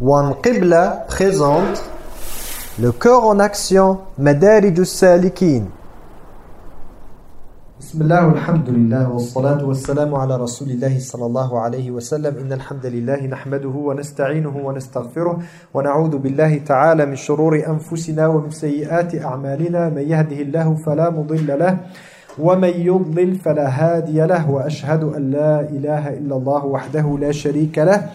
One Qibla présente le cœur en action. Madarijus Salikin. Bismillah al-Hamdulillah. salamu ala billahi taala min shurur anfusina wa min seeyaat a'malina. Mayyadhhihi Llahu falamu dzillah. Wami yudzill falahadiyalah. Wa ala ilaha illallah wahdehu la sharikalah.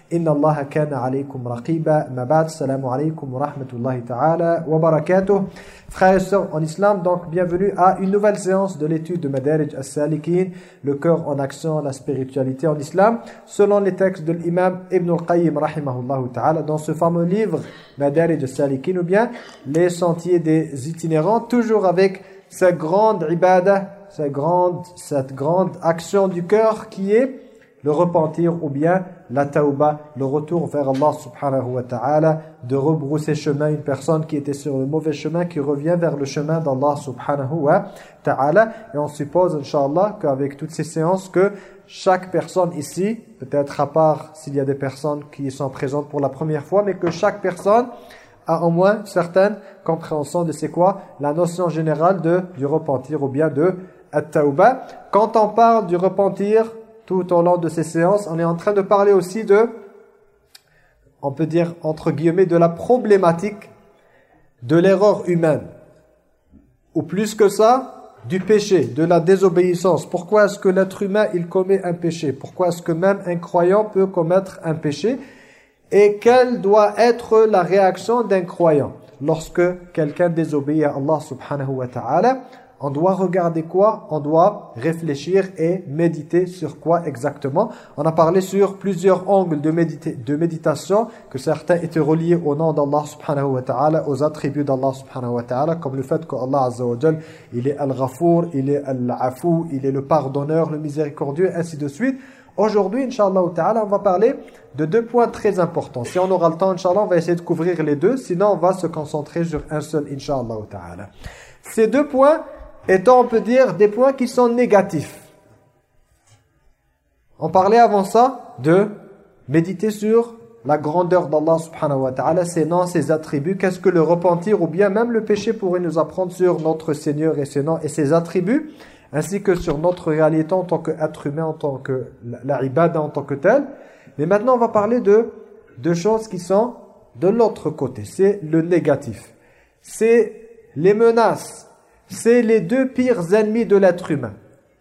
Inna Allah kana alaykum raqiba. Mabad, salam alaykum wa rahmatullahi ta'ala wa barakatuh. Frères et sœurs en islam, donc bienvenue à une nouvelle séance de l'étude de Madarij as-Salikin, le cœur en action, la spiritualité en islam, selon les textes de l'imam Ibn al-Qayyim rahimahullah ta'ala, dans ce fameux livre Madarij as-Salikin, ou bien les sentiers des itinérants, toujours avec cette grande ibadah, cette grande, cette grande action du cœur qui est le repentir ou bien la tauba, le retour vers Allah subhanahu wa ta'ala, de rebrousser chemin une personne qui était sur le mauvais chemin, qui revient vers le chemin d'Allah subhanahu wa ta'ala. Et on suppose, inshallah, qu'avec toutes ces séances, que chaque personne ici, peut-être à part s'il y a des personnes qui sont présentes pour la première fois, mais que chaque personne a au moins une certaine compréhension de c'est quoi la notion générale de, du repentir ou bien de at-tauba. Quand on parle du repentir, tout au long de ces séances, on est en train de parler aussi de, on peut dire entre guillemets, de la problématique de l'erreur humaine. Ou plus que ça, du péché, de la désobéissance. Pourquoi est-ce que l'être humain, il commet un péché? Pourquoi est-ce que même un croyant peut commettre un péché? Et quelle doit être la réaction d'un croyant lorsque quelqu'un désobéit à Allah subhanahu wa ta'ala? On doit regarder quoi? On doit réfléchir et méditer sur quoi exactement? On a parlé sur plusieurs angles de, de méditation, que certains étaient reliés au nom d'Allah subhanahu wa ta'ala, aux attributs d'Allah subhanahu wa ta'ala, comme le fait qu'Allah azza wa il est al-ghafour, il est al-afou, il est le pardonneur, le miséricordieux, ainsi de suite. Aujourd'hui, Inch'Allah ta'ala, on va parler de deux points très importants. Si on aura le temps, Inch'Allah, on va essayer de couvrir les deux, sinon on va se concentrer sur un seul, Inch'Allah ta'ala. Ces deux points étant, on peut dire, des points qui sont négatifs. On parlait avant ça de méditer sur la grandeur d'Allah subhanahu wa ta'ala, ses noms, ses attributs, qu'est-ce que le repentir ou bien même le péché pourrait nous apprendre sur notre Seigneur et ses noms et ses attributs, ainsi que sur notre réalité en tant qu'être humain, en tant que la ibada en tant que tel. Mais maintenant on va parler de deux choses qui sont de l'autre côté, c'est le négatif. C'est les menaces c'est les deux pires ennemis de l'être humain.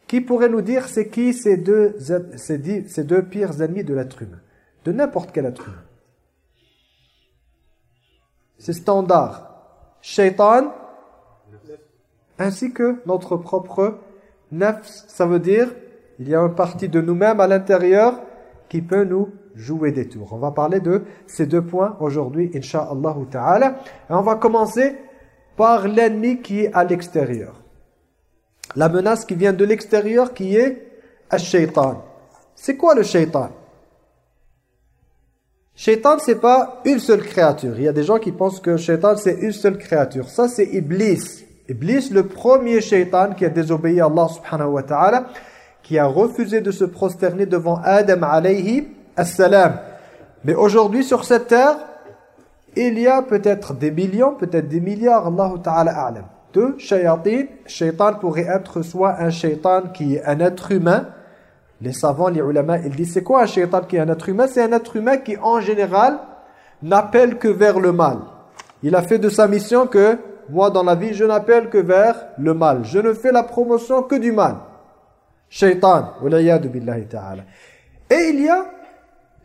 Qui pourrait nous dire c'est qui ces deux, ces, deux pires ennemis de l'être humain? De n'importe quel être humain. C'est standard. Shaitan, ainsi que notre propre nafs, ça veut dire il y a une partie de nous-mêmes à l'intérieur qui peut nous jouer des tours. On va parler de ces deux points aujourd'hui, Inch'Allah ta'ala. Et on va commencer par l'ennemi qui est à l'extérieur. La menace qui vient de l'extérieur qui est Ash-Shaytan. C'est quoi le Shaytan? Shaytan, c'est pas une seule créature. Il y a des gens qui pensent que Shaytan, c'est une seule créature. Ça, c'est Iblis. Iblis, le premier Shaytan qui a désobéi à Allah subhanahu wa ta'ala, qui a refusé de se prosterner devant Adam alayhi assalam. Mais aujourd'hui, sur cette terre, il y a peut-être des millions, peut-être des milliards, Allah Ta'ala a'lam, de shayatin. Shaitan pourrait être soit un shaitan qui est un être humain. Les savants, les ulama, ils disent c'est quoi un shaitan qui est un être humain? C'est un être humain qui en général n'appelle que vers le mal. Il a fait de sa mission que moi dans la vie je n'appelle que vers le mal. Je ne fais la promotion que du mal. Shaitan, billahi ta'ala. Et il y a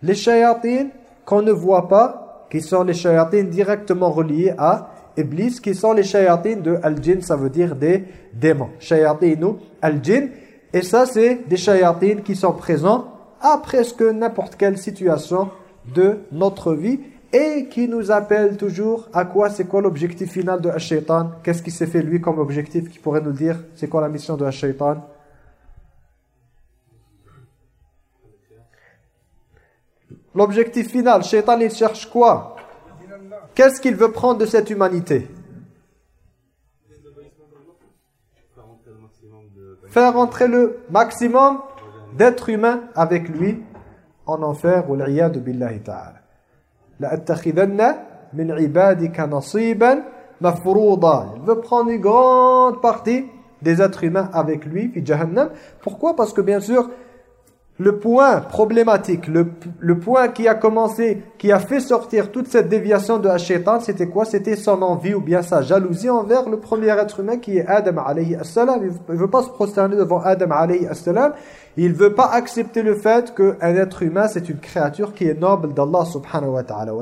les shayatines qu'on ne voit pas qui sont les shayatines directement reliés à Iblis, qui sont les shayatines de Al-Jinn, ça veut dire des démons. Shayatinu Al-Jinn. Et ça, c'est des shayatines qui sont présents à presque n'importe quelle situation de notre vie. et qui nous appelle toujours à quoi? C'est quoi l'objectif final de Shaitan Qu'est-ce qui s'est fait lui comme objectif qui pourrait nous dire C'est quoi la mission de Shaitan L'objectif final, Shaitan il cherche quoi? Qu'est-ce qu'il veut prendre de cette humanité? Faire rentrer le maximum d'êtres humains avec lui en enfer. billahi ta'ala. nasiban mafruda. Il veut prendre une grande partie des êtres humains avec lui, puis Jahannam. Pourquoi? Parce que bien sûr, le point problématique, le, le, point qui a commencé, qui a fait sortir toute cette déviation de Hachétan, c'était quoi? C'était son envie ou bien sa jalousie envers le premier être humain qui est Adam alayhi salam. Il ne veut pas se prosterner devant Adam alayhi salam. Il ne veut pas accepter le fait qu'un être humain, c'est une créature qui est noble d'Allah subhanahu wa ta'ala.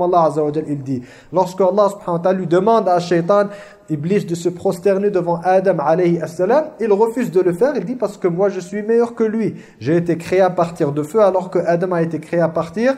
Allah azza wa il dit. Lorsque Allah subhanahu wa ta'ala lui demande à Shaitan, Iblis, de se prosterner devant Adam alayhi salam, il refuse de le faire. Il dit parce que moi je suis meilleur que lui. J'ai été créé à partir de feu alors que Adam a été créé à partir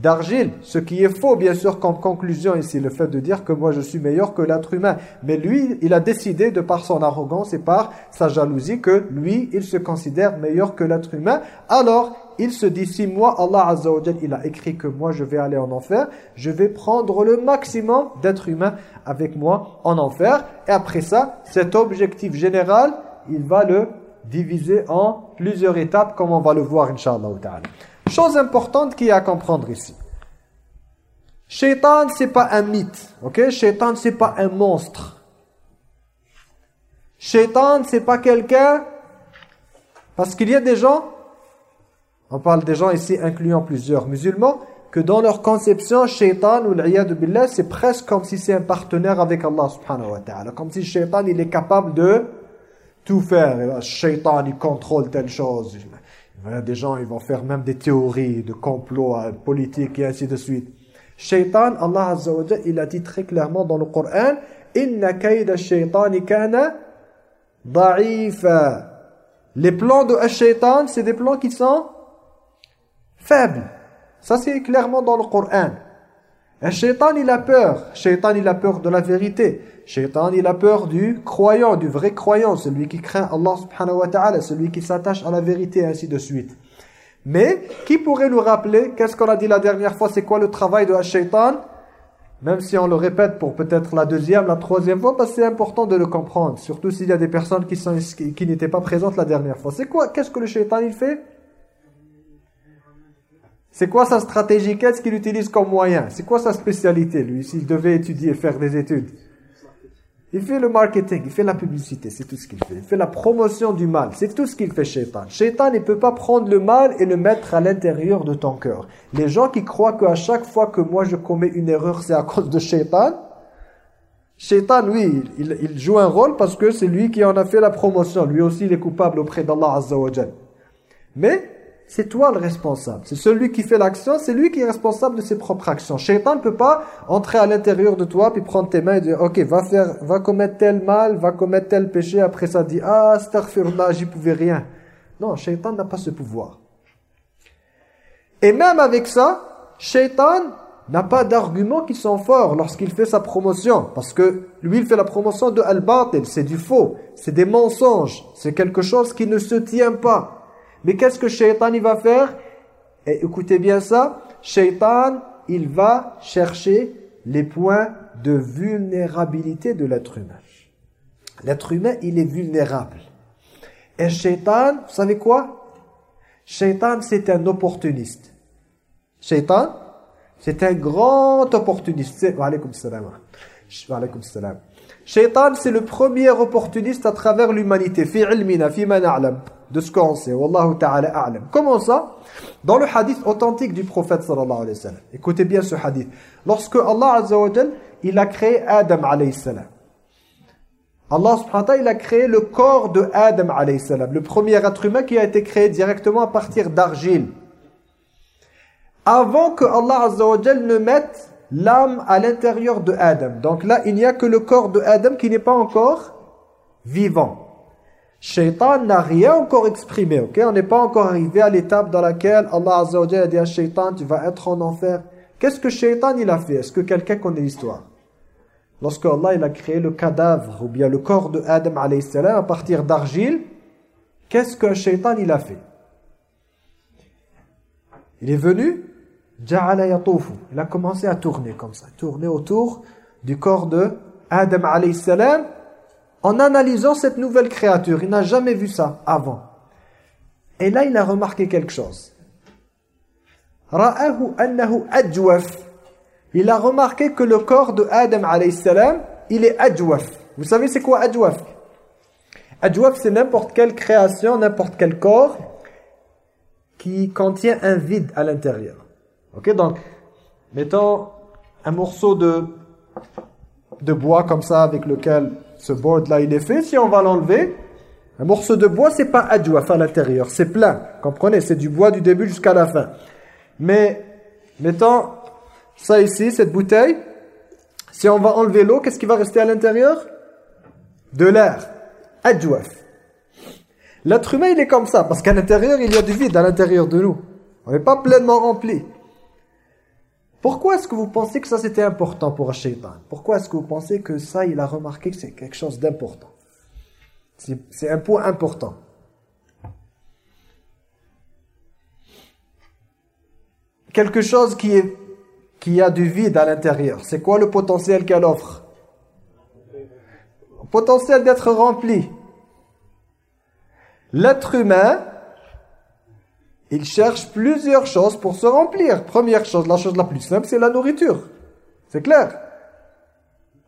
d'argile. Ce qui est faux, bien sûr, comme conclusion ici, le fait de dire que moi je suis meilleur que l'être humain. Mais lui, il a décidé, de par son arrogance et par sa jalousie, que lui, il se considère meilleur que l'être humain. Alors, il se dit, si moi, Allah Azza il a écrit que moi je vais aller en enfer, je vais prendre le maximum d'êtres humains avec moi en enfer. Et après ça, cet objectif général, il va le diviser en plusieurs étapes, comme on va le voir, Inch'Allah. Chose importante qu'il y a à comprendre ici. Shaitan, c'est pas un mythe. Ok? Shaitan, c'est pas un monstre. Shaitan, c'est pas quelqu'un... Parce qu'il y a des gens, on parle des gens ici incluant plusieurs musulmans, que dans leur conception, Shaitan ou l'iyad billah, c'est presque comme si c'est un partenaire avec Allah subhanahu wa ta'ala. Comme si Shaitan, il est capable de tout faire. Shaitan, il contrôle telle chose. Des gens, ils vont faire même des théories de complot euh, politique et ainsi de suite. Shaitan, Allah Azza wa il a dit très clairement dans le Coran Inna kayda shaytani kana da'ifa. Les plans de shaitan, c'est des plans qui sont faibles. Ça, c'est clairement dans le Coran. Un shaitan, il a peur. Shaitan, il a peur de la vérité. Shaitan, il a peur du croyant, du vrai croyant, celui qui craint Allah subhanahu wa ta'ala, celui qui s'attache à la vérité, ainsi de suite. Mais, qui pourrait nous rappeler, qu'est-ce qu'on a dit la dernière fois, c'est quoi le travail de shaitan? Même si on le répète pour peut-être la deuxième, la troisième fois, parce que c'est important de le comprendre, surtout s'il y a des personnes qui, qui n'étaient pas présentes la dernière fois. C'est quoi? Qu'est-ce que le shaitan, il fait? C'est quoi sa stratégie? Qu'est-ce qu'il utilise comme moyen? C'est quoi sa spécialité, lui, s'il devait étudier faire des études? Il fait le marketing, il fait la publicité, c'est tout ce qu'il fait. Il fait la promotion du mal, c'est tout ce qu'il fait, Shaitan. Shaitan, il ne peut pas prendre le mal et le mettre à l'intérieur de ton cœur. Les gens qui croient qu'à chaque fois que moi je commets une erreur, c'est à cause de Shaitan, Shaitan, lui, il, joue un rôle parce que c'est lui qui en a fait la promotion. Lui aussi, il est coupable auprès d'Allah Azza Mais c'est toi le responsable. C'est celui qui fait l'action, c'est lui qui est responsable de ses propres actions. Shaitan ne peut pas entrer à l'intérieur de toi puis prendre tes mains et dire OK, va faire va commettre tel mal, va commettre tel péché après ça dit ah astaghfirullah, j'y pouvais rien. Non, Shaitan n'a pas ce pouvoir. Et même avec ça, Shaitan n'a pas d'arguments qui sont forts lorsqu'il fait sa promotion parce que lui il fait la promotion de al-batil, c'est du faux, c'est des mensonges, c'est quelque chose qui ne se tient pas. Mais qu'est-ce que Shaitan il va faire? Et écoutez bien ça, Shaitan, il va chercher les points de vulnérabilité de l'être humain. L'être humain, il est vulnérable. Et Shaitan, vous savez quoi? Shaitan, c'est un opportuniste. Shaitan, c'est un grand opportuniste. Wa. Shaitan, c'est le premier opportuniste à travers l'humanité. Fi ilmina, fi De ce qu'on sait. Comment ça? Dans le hadith authentique du prophète sallallahu alayhi wa sallam. Écoutez bien ce hadith. Lorsque Allah a créé Adam alayhi. Allah subhanahu wa a créé le corps de Adam alayhi. Le premier être humain qui a été créé directement à partir d'argile. Avant que Allah azza ne mette l'âme à l'intérieur de Adam. Donc là, il n'y a que le corps de Adam qui n'est pas encore vivant. Shaitan n'a rien encore exprimé, ok? On n'est pas encore arrivé à l'étape dans laquelle Allah Azza a dit à Shaitan, tu vas être en enfer. Qu'est-ce que Shaitan il a fait? Est-ce que quelqu'un connaît l'histoire? Lorsque Allah il a créé le cadavre ou bien le corps de Adam à partir d'argile, qu'est-ce que Shaitan il a fait? Il est venu, il a commencé à tourner comme ça, tourner autour du corps de Adam salam en analysant cette nouvelle créature. Il n'a jamais vu ça avant. Et là, il a remarqué quelque chose. Il a remarqué que le corps de Adam il est adjwaf. Vous savez c'est quoi adjwaf Adjwaf c'est n'importe quelle création, n'importe quel corps qui contient un vide à l'intérieur. Ok, donc, mettons un morceau de, de bois comme ça avec lequel ce board-là il est fait. Si on va l'enlever, un morceau de bois, c'est pas adjouaf à l'intérieur, c'est plein. Comprenez, c'est du bois du début jusqu'à la fin. Mais, mettons ça ici, cette bouteille, si on va enlever l'eau, qu'est-ce qui va rester à l'intérieur? De l'air. Adjouaf. L'être humain, il est comme ça, parce qu'à l'intérieur, il y a du vide à l'intérieur de nous. On n'est pas pleinement rempli. Pourquoi est-ce que vous pensez que ça c'était important pour shaitan Pourquoi est-ce que vous pensez que ça, il a remarqué que c'est quelque chose d'important? C'est un point important. Quelque chose qui, est, qui a du vide à l'intérieur. C'est quoi le potentiel qu'elle offre? Potentiel d'être rempli. L'être humain, il cherche plusieurs choses pour se remplir. Première chose, la chose la plus simple, c'est la nourriture. C'est clair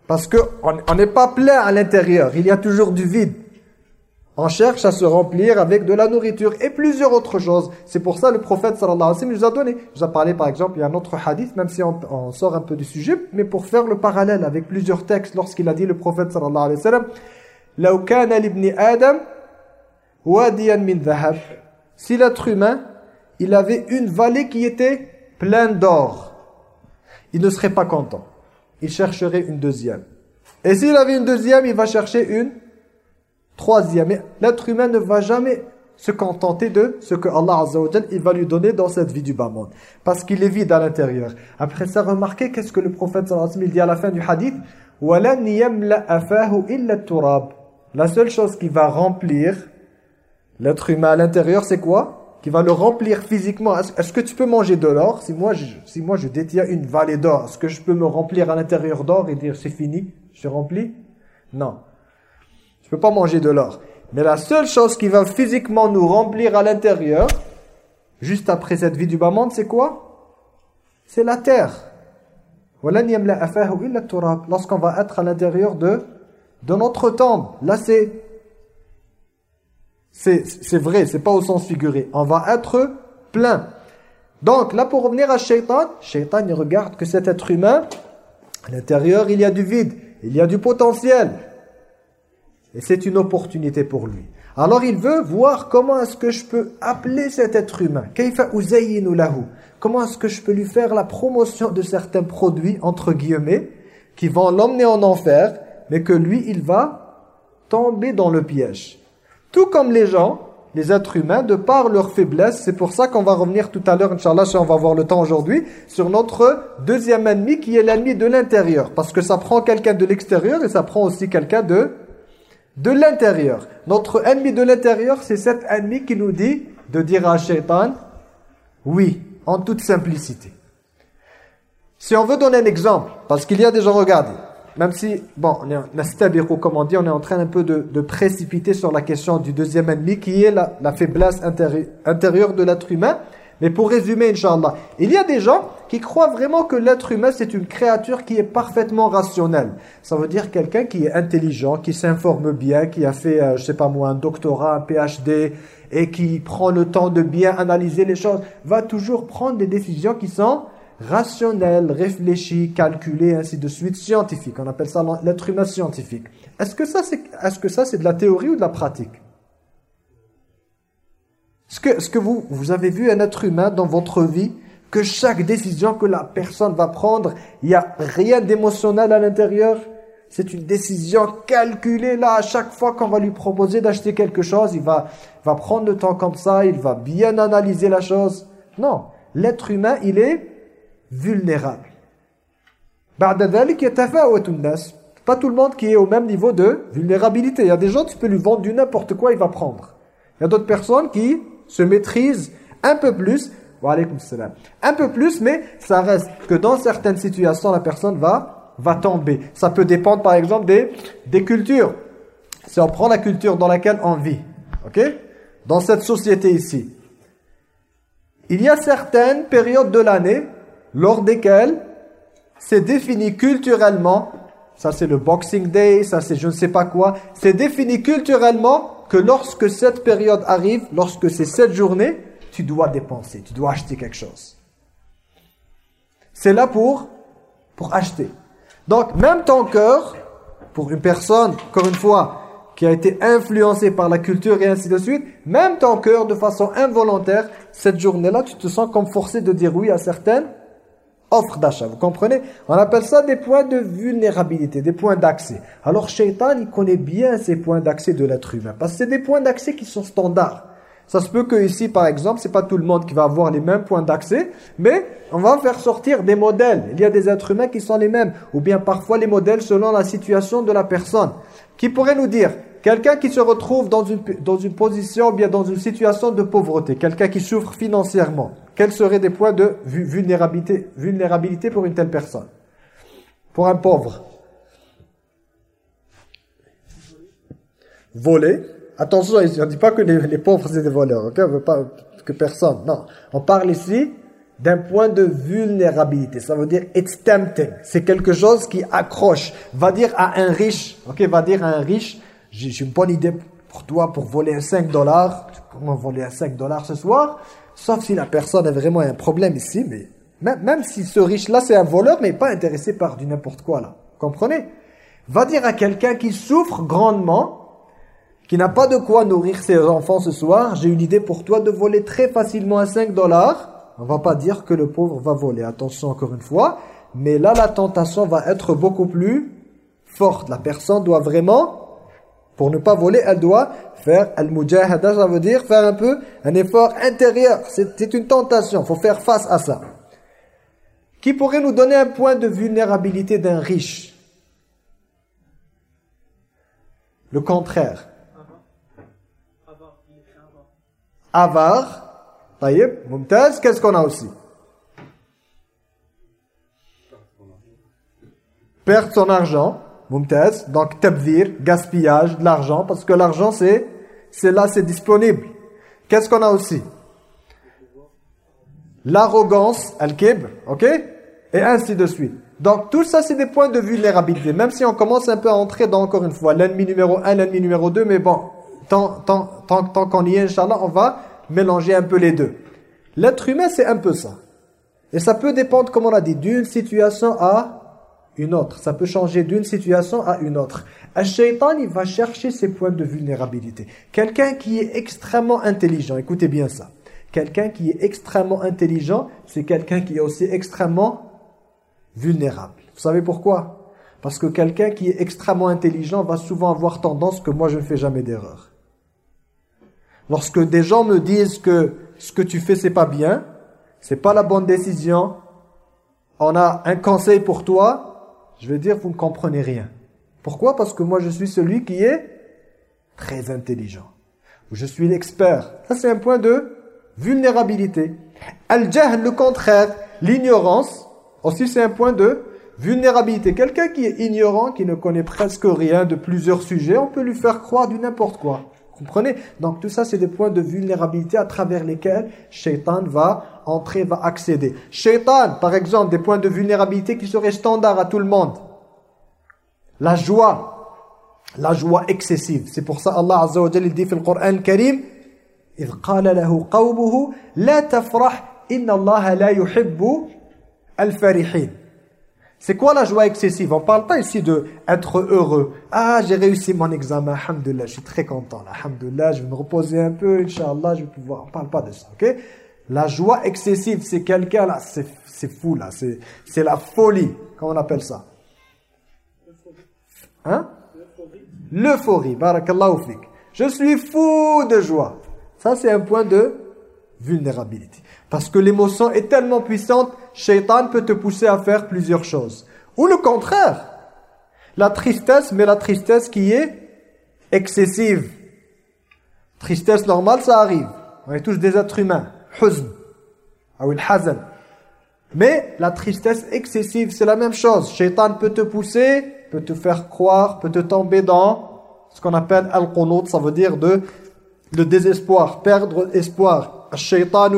Parce qu'on n'est pas plein à l'intérieur, il y a toujours du vide. On cherche à se remplir avec de la nourriture et plusieurs autres choses. C'est pour ça le prophète sallallahu alayhi wa sallam nous a donné. Je vous ai parlé par exemple, il y a un autre hadith, même si on, sort un peu du sujet, mais pour faire le parallèle avec plusieurs textes, lorsqu'il a dit le prophète sallallahu alayhi wa sallam, « Law kana libni Adam wadiyan min dhahab » Si l'être humain il avait une vallée qui était pleine d'or. Il ne serait pas content. Il chercherait une deuxième. Et s'il avait une deuxième, il va chercher une troisième. Mais l'être humain ne va jamais se contenter de ce que Allah Azza il va lui donner dans cette vie du bas monde. Parce qu'il est vide à l'intérieur. Après ça, remarquez qu'est-ce que le prophète sallallahu alayhi wa dit à la fin du hadith? La seule chose qui va remplir l'être humain à l'intérieur, c'est quoi? Qui va le remplir physiquement. Est-ce que tu peux manger de l'or si moi, je, si moi je détiens une vallée d'or, est-ce que je peux me remplir à l'intérieur d'or et dire c'est fini, je suis rempli Non. Je peux pas manger de l'or. Mais la seule chose qui va physiquement nous remplir à l'intérieur, juste après cette vie du bas monde, c'est quoi? C'est la terre. Lorsqu'on va être à l'intérieur de, de notre tombe. Là, c'est c'est vrai, c'est pas au sens figuré. On va être plein. Donc là, pour revenir à Shaitan, Shaitan il regarde que cet être humain, à l'intérieur, il y a du vide, il y a du potentiel. Et c'est une opportunité pour lui. Alors il veut voir comment est-ce que je peux appeler cet être humain. Comment est-ce que je peux lui faire la promotion de certains produits, entre guillemets, qui vont l'emmener en enfer, mais que lui, il va tomber dans le piège. Tout comme les gens, les êtres humains, de par leur faiblesse, c'est pour ça qu'on va revenir tout à l'heure, Inch'Allah, si on va avoir le temps aujourd'hui, sur notre deuxième ennemi qui est l'ennemi de l'intérieur. Parce que ça prend quelqu'un de l'extérieur et ça prend aussi quelqu'un de, de l'intérieur. Notre ennemi de l'intérieur, c'est cet ennemi qui nous dit de dire à Shaitan, oui, en toute simplicité. Si on veut donner un exemple, parce qu'il y a des gens, regardez, même si, bon, on est, comme on dit, on est en train un peu de, précipiter sur la question du deuxième ennemi, qui est la, faiblesse intérieure de l'être humain. Mais pour résumer, Inch'Allah, il y a des gens qui croient vraiment que l'être humain, c'est une créature qui est parfaitement rationnelle. Ça veut dire quelqu'un qui est intelligent, qui s'informe bien, qui a fait, euh, je sais pas moi, un doctorat, un PhD, et qui prend le temps de bien analyser les choses, va toujours prendre des décisions qui sont rationnel, réfléchi, calculé, ainsi de suite, scientifique. On appelle ça l'être humain scientifique. Est-ce que ça, c'est est -ce de la théorie ou de la pratique? Est-ce que, est -ce que vous, vous avez vu un être humain dans votre vie que chaque décision que la personne va prendre, il n'y a rien d'émotionnel à l'intérieur? C'est une décision calculée là. À chaque fois qu'on va lui proposer d'acheter quelque chose, il va, va prendre le temps comme ça, il va bien analyser la chose. Non, l'être humain, il est vulnérable. Pas tout le monde qui est au même niveau de vulnérabilité. Il y a des gens, tu peux lui vendre du n'importe quoi, il va prendre. Il y a d'autres personnes qui se maîtrisent un peu plus, un peu plus, mais ça reste que dans certaines situations, la personne va, va tomber. Ça peut dépendre par exemple des, des cultures. Si on prend la culture dans laquelle on vit, ok? Dans cette société ici, il y a certaines périodes de l'année lors desquelles c'est défini culturellement, ça c'est le Boxing Day, ça c'est je ne sais pas quoi, c'est défini culturellement que lorsque cette période arrive, lorsque c'est cette journée, tu dois dépenser, tu dois acheter quelque chose. C'est là pour, pour acheter. Donc même ton cœur, pour une personne, encore une fois, qui a été influencée par la culture et ainsi de suite, même ton cœur, de façon involontaire, cette journée-là, tu te sens comme forcé de dire oui à certaines offres d'achat. Vous comprenez? On appelle ça des points de vulnérabilité, des points d'accès. Alors, Shaitan, il connaît bien ces points d'accès de l'être humain. Parce que c'est des points d'accès qui sont standards. Ça se peut que ici, par exemple, c'est pas tout le monde qui va avoir les mêmes points d'accès, mais on va faire sortir des modèles. Il y a des êtres humains qui sont les mêmes, ou bien parfois les modèles selon la situation de la personne. Qui pourrait nous dire, Quelqu'un qui se retrouve dans une, dans une position, bien dans une situation de pauvreté, quelqu'un qui souffre financièrement, quels seraient des points de vulnérabilité, pour une telle personne? Pour un pauvre Voler. Attention, on ne dit pas que les, pauvres c'est des voleurs, ok? On veut pas que personne. Non, on parle ici d'un point de vulnérabilité. Ça veut dire it's tempting. C'est quelque chose qui accroche. Va dire à un riche, Va dire à un riche, j'ai une bonne idée pour toi pour voler un 5 dollars. Comment voler un 5 dollars ce soir Sauf si la personne a vraiment un problème ici, mais même, même si ce riche-là, c'est un voleur, mais pas intéressé par du n'importe quoi là. Comprenez? Va dire à quelqu'un qui souffre grandement, qui n'a pas de quoi nourrir ses enfants ce soir, j'ai une idée pour toi de voler très facilement un 5 dollars. On va pas dire que le pauvre va voler, attention encore une fois. Mais là, la tentation va être beaucoup plus forte. La personne doit vraiment pour ne pas voler, elle doit faire al-mujahada, ça veut dire faire un peu un effort intérieur. C'est une tentation, il faut faire face à ça. Qui pourrait nous donner un point de vulnérabilité d'un riche? Le contraire. Avare. Taïb, Mumtaz, qu'est-ce qu'on a aussi? Perdre son argent. Mumtaz, donc tabdir, gaspillage de l'argent, parce que l'argent c'est c'est là, c'est disponible. Qu'est-ce qu'on a aussi? L'arrogance, al-kibr, ok? Et ainsi de suite. Donc tout ça c'est des points de vulnérabilité, même si on commence un peu à entrer dans, encore une fois, l'ennemi numéro 1, l'ennemi numéro 2, mais bon, tant, tant, tant, tant qu'on y est, Inch'Allah, on va mélanger un peu les deux. L'être humain c'est un peu ça. Et ça peut dépendre, comme on a dit, d'une situation à une autre. Ça peut changer d'une situation à une autre. Un shaitan, il va chercher ses points de vulnérabilité. Quelqu'un qui est extrêmement intelligent, écoutez bien ça. Quelqu'un qui est extrêmement intelligent, c'est quelqu'un qui est aussi extrêmement vulnérable. Vous savez pourquoi? Parce que quelqu'un qui est extrêmement intelligent va souvent avoir tendance que moi je ne fais jamais d'erreur. Lorsque des gens me disent que ce que tu fais c'est pas bien, c'est pas la bonne décision, on a un conseil pour toi, je vais dire, vous ne comprenez rien. Pourquoi? Parce que moi, je suis celui qui est très intelligent. Je suis l'expert. Ça, c'est un point de vulnérabilité. Al-jahl, le contraire, l'ignorance, aussi c'est un point de vulnérabilité. Quelqu'un qui est ignorant, qui ne connaît presque rien de plusieurs sujets, on peut lui faire croire du n'importe quoi Comprenez Donc tout ça, c'est des points de vulnérabilité à travers lesquels Shaitan va entrer, va accéder. Shaitan, par exemple, des points de vulnérabilité qui seraient standards à tout le monde. La joie, la joie excessive. C'est pour ça Allah Azza wa Jalla dit dans le Coran Karim إذ قال له قومه لا تفرح إن الله لا يحب الفرحين c'est quoi la joie excessive? On parle pas ici de être heureux. Ah, j'ai réussi mon examen, alhamdoulilah, je suis très content. Alhamdoulilah, je vais me reposer un peu, inshallah, je vais pouvoir... On parle pas de ça, ok? La joie excessive, c'est quelqu'un là, c'est fou là, c'est la folie, comment on appelle ça? Hein? L'euphorie, barakallahu fik. Je suis fou de joie. Ça, c'est un point de vulnérabilité. Parce que l'émotion est tellement puissante, Shaitan peut te pousser à faire plusieurs choses. Ou le contraire. La tristesse, mais la tristesse qui est excessive. Tristesse normale, ça arrive. On est tous des êtres humains. Huzn. Ou hazan. Mais la tristesse excessive, c'est la même chose. Shaitan peut te pousser, peut te faire croire, peut te tomber dans ce qu'on appelle al-qunut, ça veut dire de le désespoir, perdre espoir. Shaitan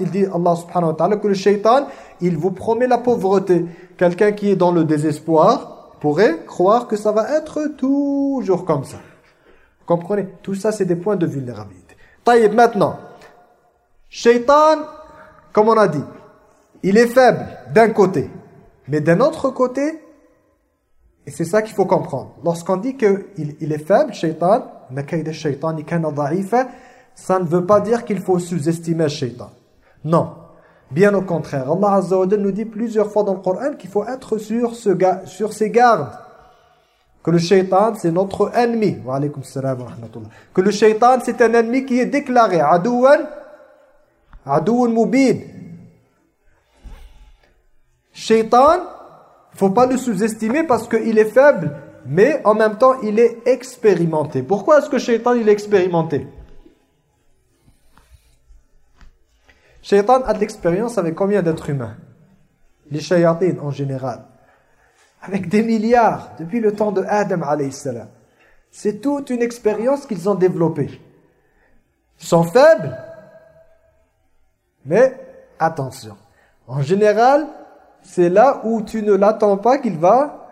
il dit Allah subhanahu wa ta'ala que le shaitan, il vous promet la pauvreté. Quelqu'un qui est dans le désespoir pourrait croire que ça va être toujours comme ça. Comprenez? Tout ça, c'est des points de vulnérabilité. Taïb, maintenant, Shaitan, comme on a dit, il est faible d'un côté. Mais d'un autre côté, et c'est ça qu'il faut comprendre. Lorsqu'on dit qu'il il est faible, shaitan, ça ne veut pas dire qu'il faut sous-estimer shaitan. Non. Bien au contraire. Allah nous dit plusieurs fois dans le Coran qu'il faut être sur, ce, sur ses gardes. Que le shaitan, c'est notre ennemi. Wa wa. Que le shaitan, c'est un ennemi qui est déclaré. Adouan, adouan mubin. Shaitan, faut pas le sous-estimer parce qu'il est faible, mais en même temps, il est expérimenté. Pourquoi est-ce que Shaitan, il est expérimenté? Shaitan a de l'expérience avec combien d'êtres humains? Les shayatines en général. Avec des milliards, depuis le temps de Adam salam. C'est toute une expérience qu'ils ont développée. Ils sont faibles, mais attention. En général, c'est là où tu ne l'attends pas qu'il va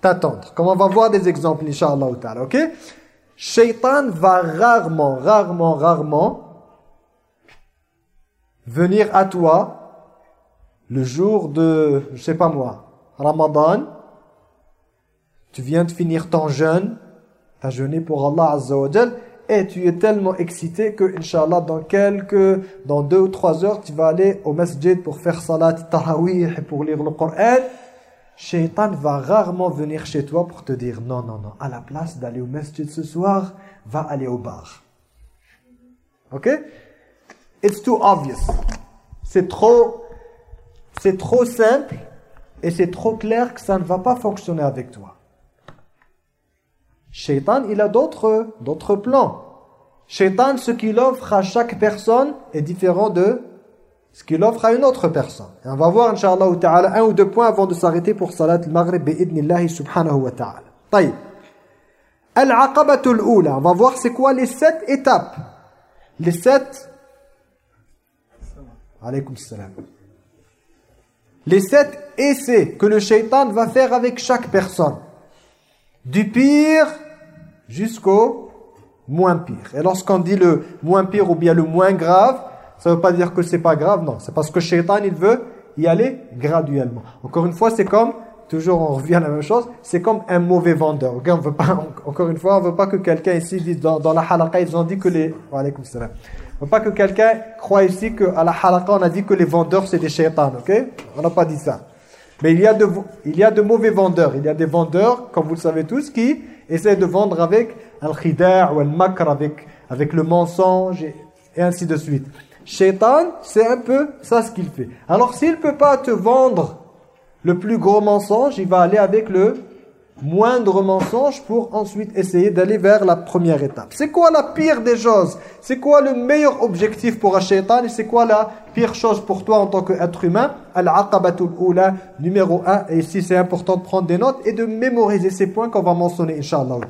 t'attendre. Comme on va voir des exemples, Inch'Allah ta'ala, ok? Shaitan va rarement, rarement, rarement venir à toi le jour de, je sais pas moi, Ramadan, tu viens de finir ton jeûne, tu as jeûné pour Allah Azza wa et tu es tellement excité que, Inch'Allah, dans quelques, dans deux ou trois heures, tu vas aller au masjid pour faire salat tarawih et pour lire le Coran. Shaitan va rarement venir chez toi pour te dire non, non, non, à la place d'aller au masjid ce soir, va aller au bar. Ok? It's too obvious. C'est trop, c'est trop simple et c'est trop clair que ça ne va pas fonctionner avec toi. Shaitan, il a d'autres d'autres plans. Shaitan, ce qu'il offre à chaque personne est différent de ce qu'il offre à une autre personne. On va voir, Inch'Allah ta'ala, un ou deux points avant de s'arrêter pour Salat al-Maghrib, bi'idnillahi subhanahu wa ta'ala. Taïb. Al-Aqabatul Oula. On va voir c'est quoi les sept étapes. Les sept... Alaykoum salam. Les sept essais que le shaitan va faire avec chaque personne. Du pire jusqu'au moins pire. Et lorsqu'on dit le moins pire ou bien le moins grave, ça ne veut pas dire que c'est pas grave, non. C'est parce que Shaitan, il veut y aller graduellement. Encore une fois, c'est comme, toujours on revient à la même chose, c'est comme un mauvais vendeur. on veut pas, encore une fois, on veut pas que quelqu'un ici dise, dans, dans la halaqa, ils ont dit que les... Wa alaykoum salam. On veut pas que quelqu'un croit ici qu'à la halaqa, on a dit que les vendeurs, c'est des shaitans, ok? On n'a pas dit ça. Mais il y, a de, il y a de mauvais vendeurs. Il y a des vendeurs, comme vous le savez tous, qui essaie de vendre avec al-khida' ou al-makr, avec, avec le mensonge et ainsi de suite. Shaitan, c'est un peu ça ce qu'il fait. Alors s'il ne peut pas te vendre le plus gros mensonge, il va aller avec le moindre mensonge pour ensuite essayer d'aller vers la première étape. C'est quoi la pire des choses? C'est quoi le meilleur objectif pour un shaitan Et c'est quoi la pire chose pour toi en tant qu'être humain? Al-aqabatul oula, numéro 1. Et ici, c'est important de prendre des notes et de mémoriser ces points qu'on va mentionner, Inch'Allah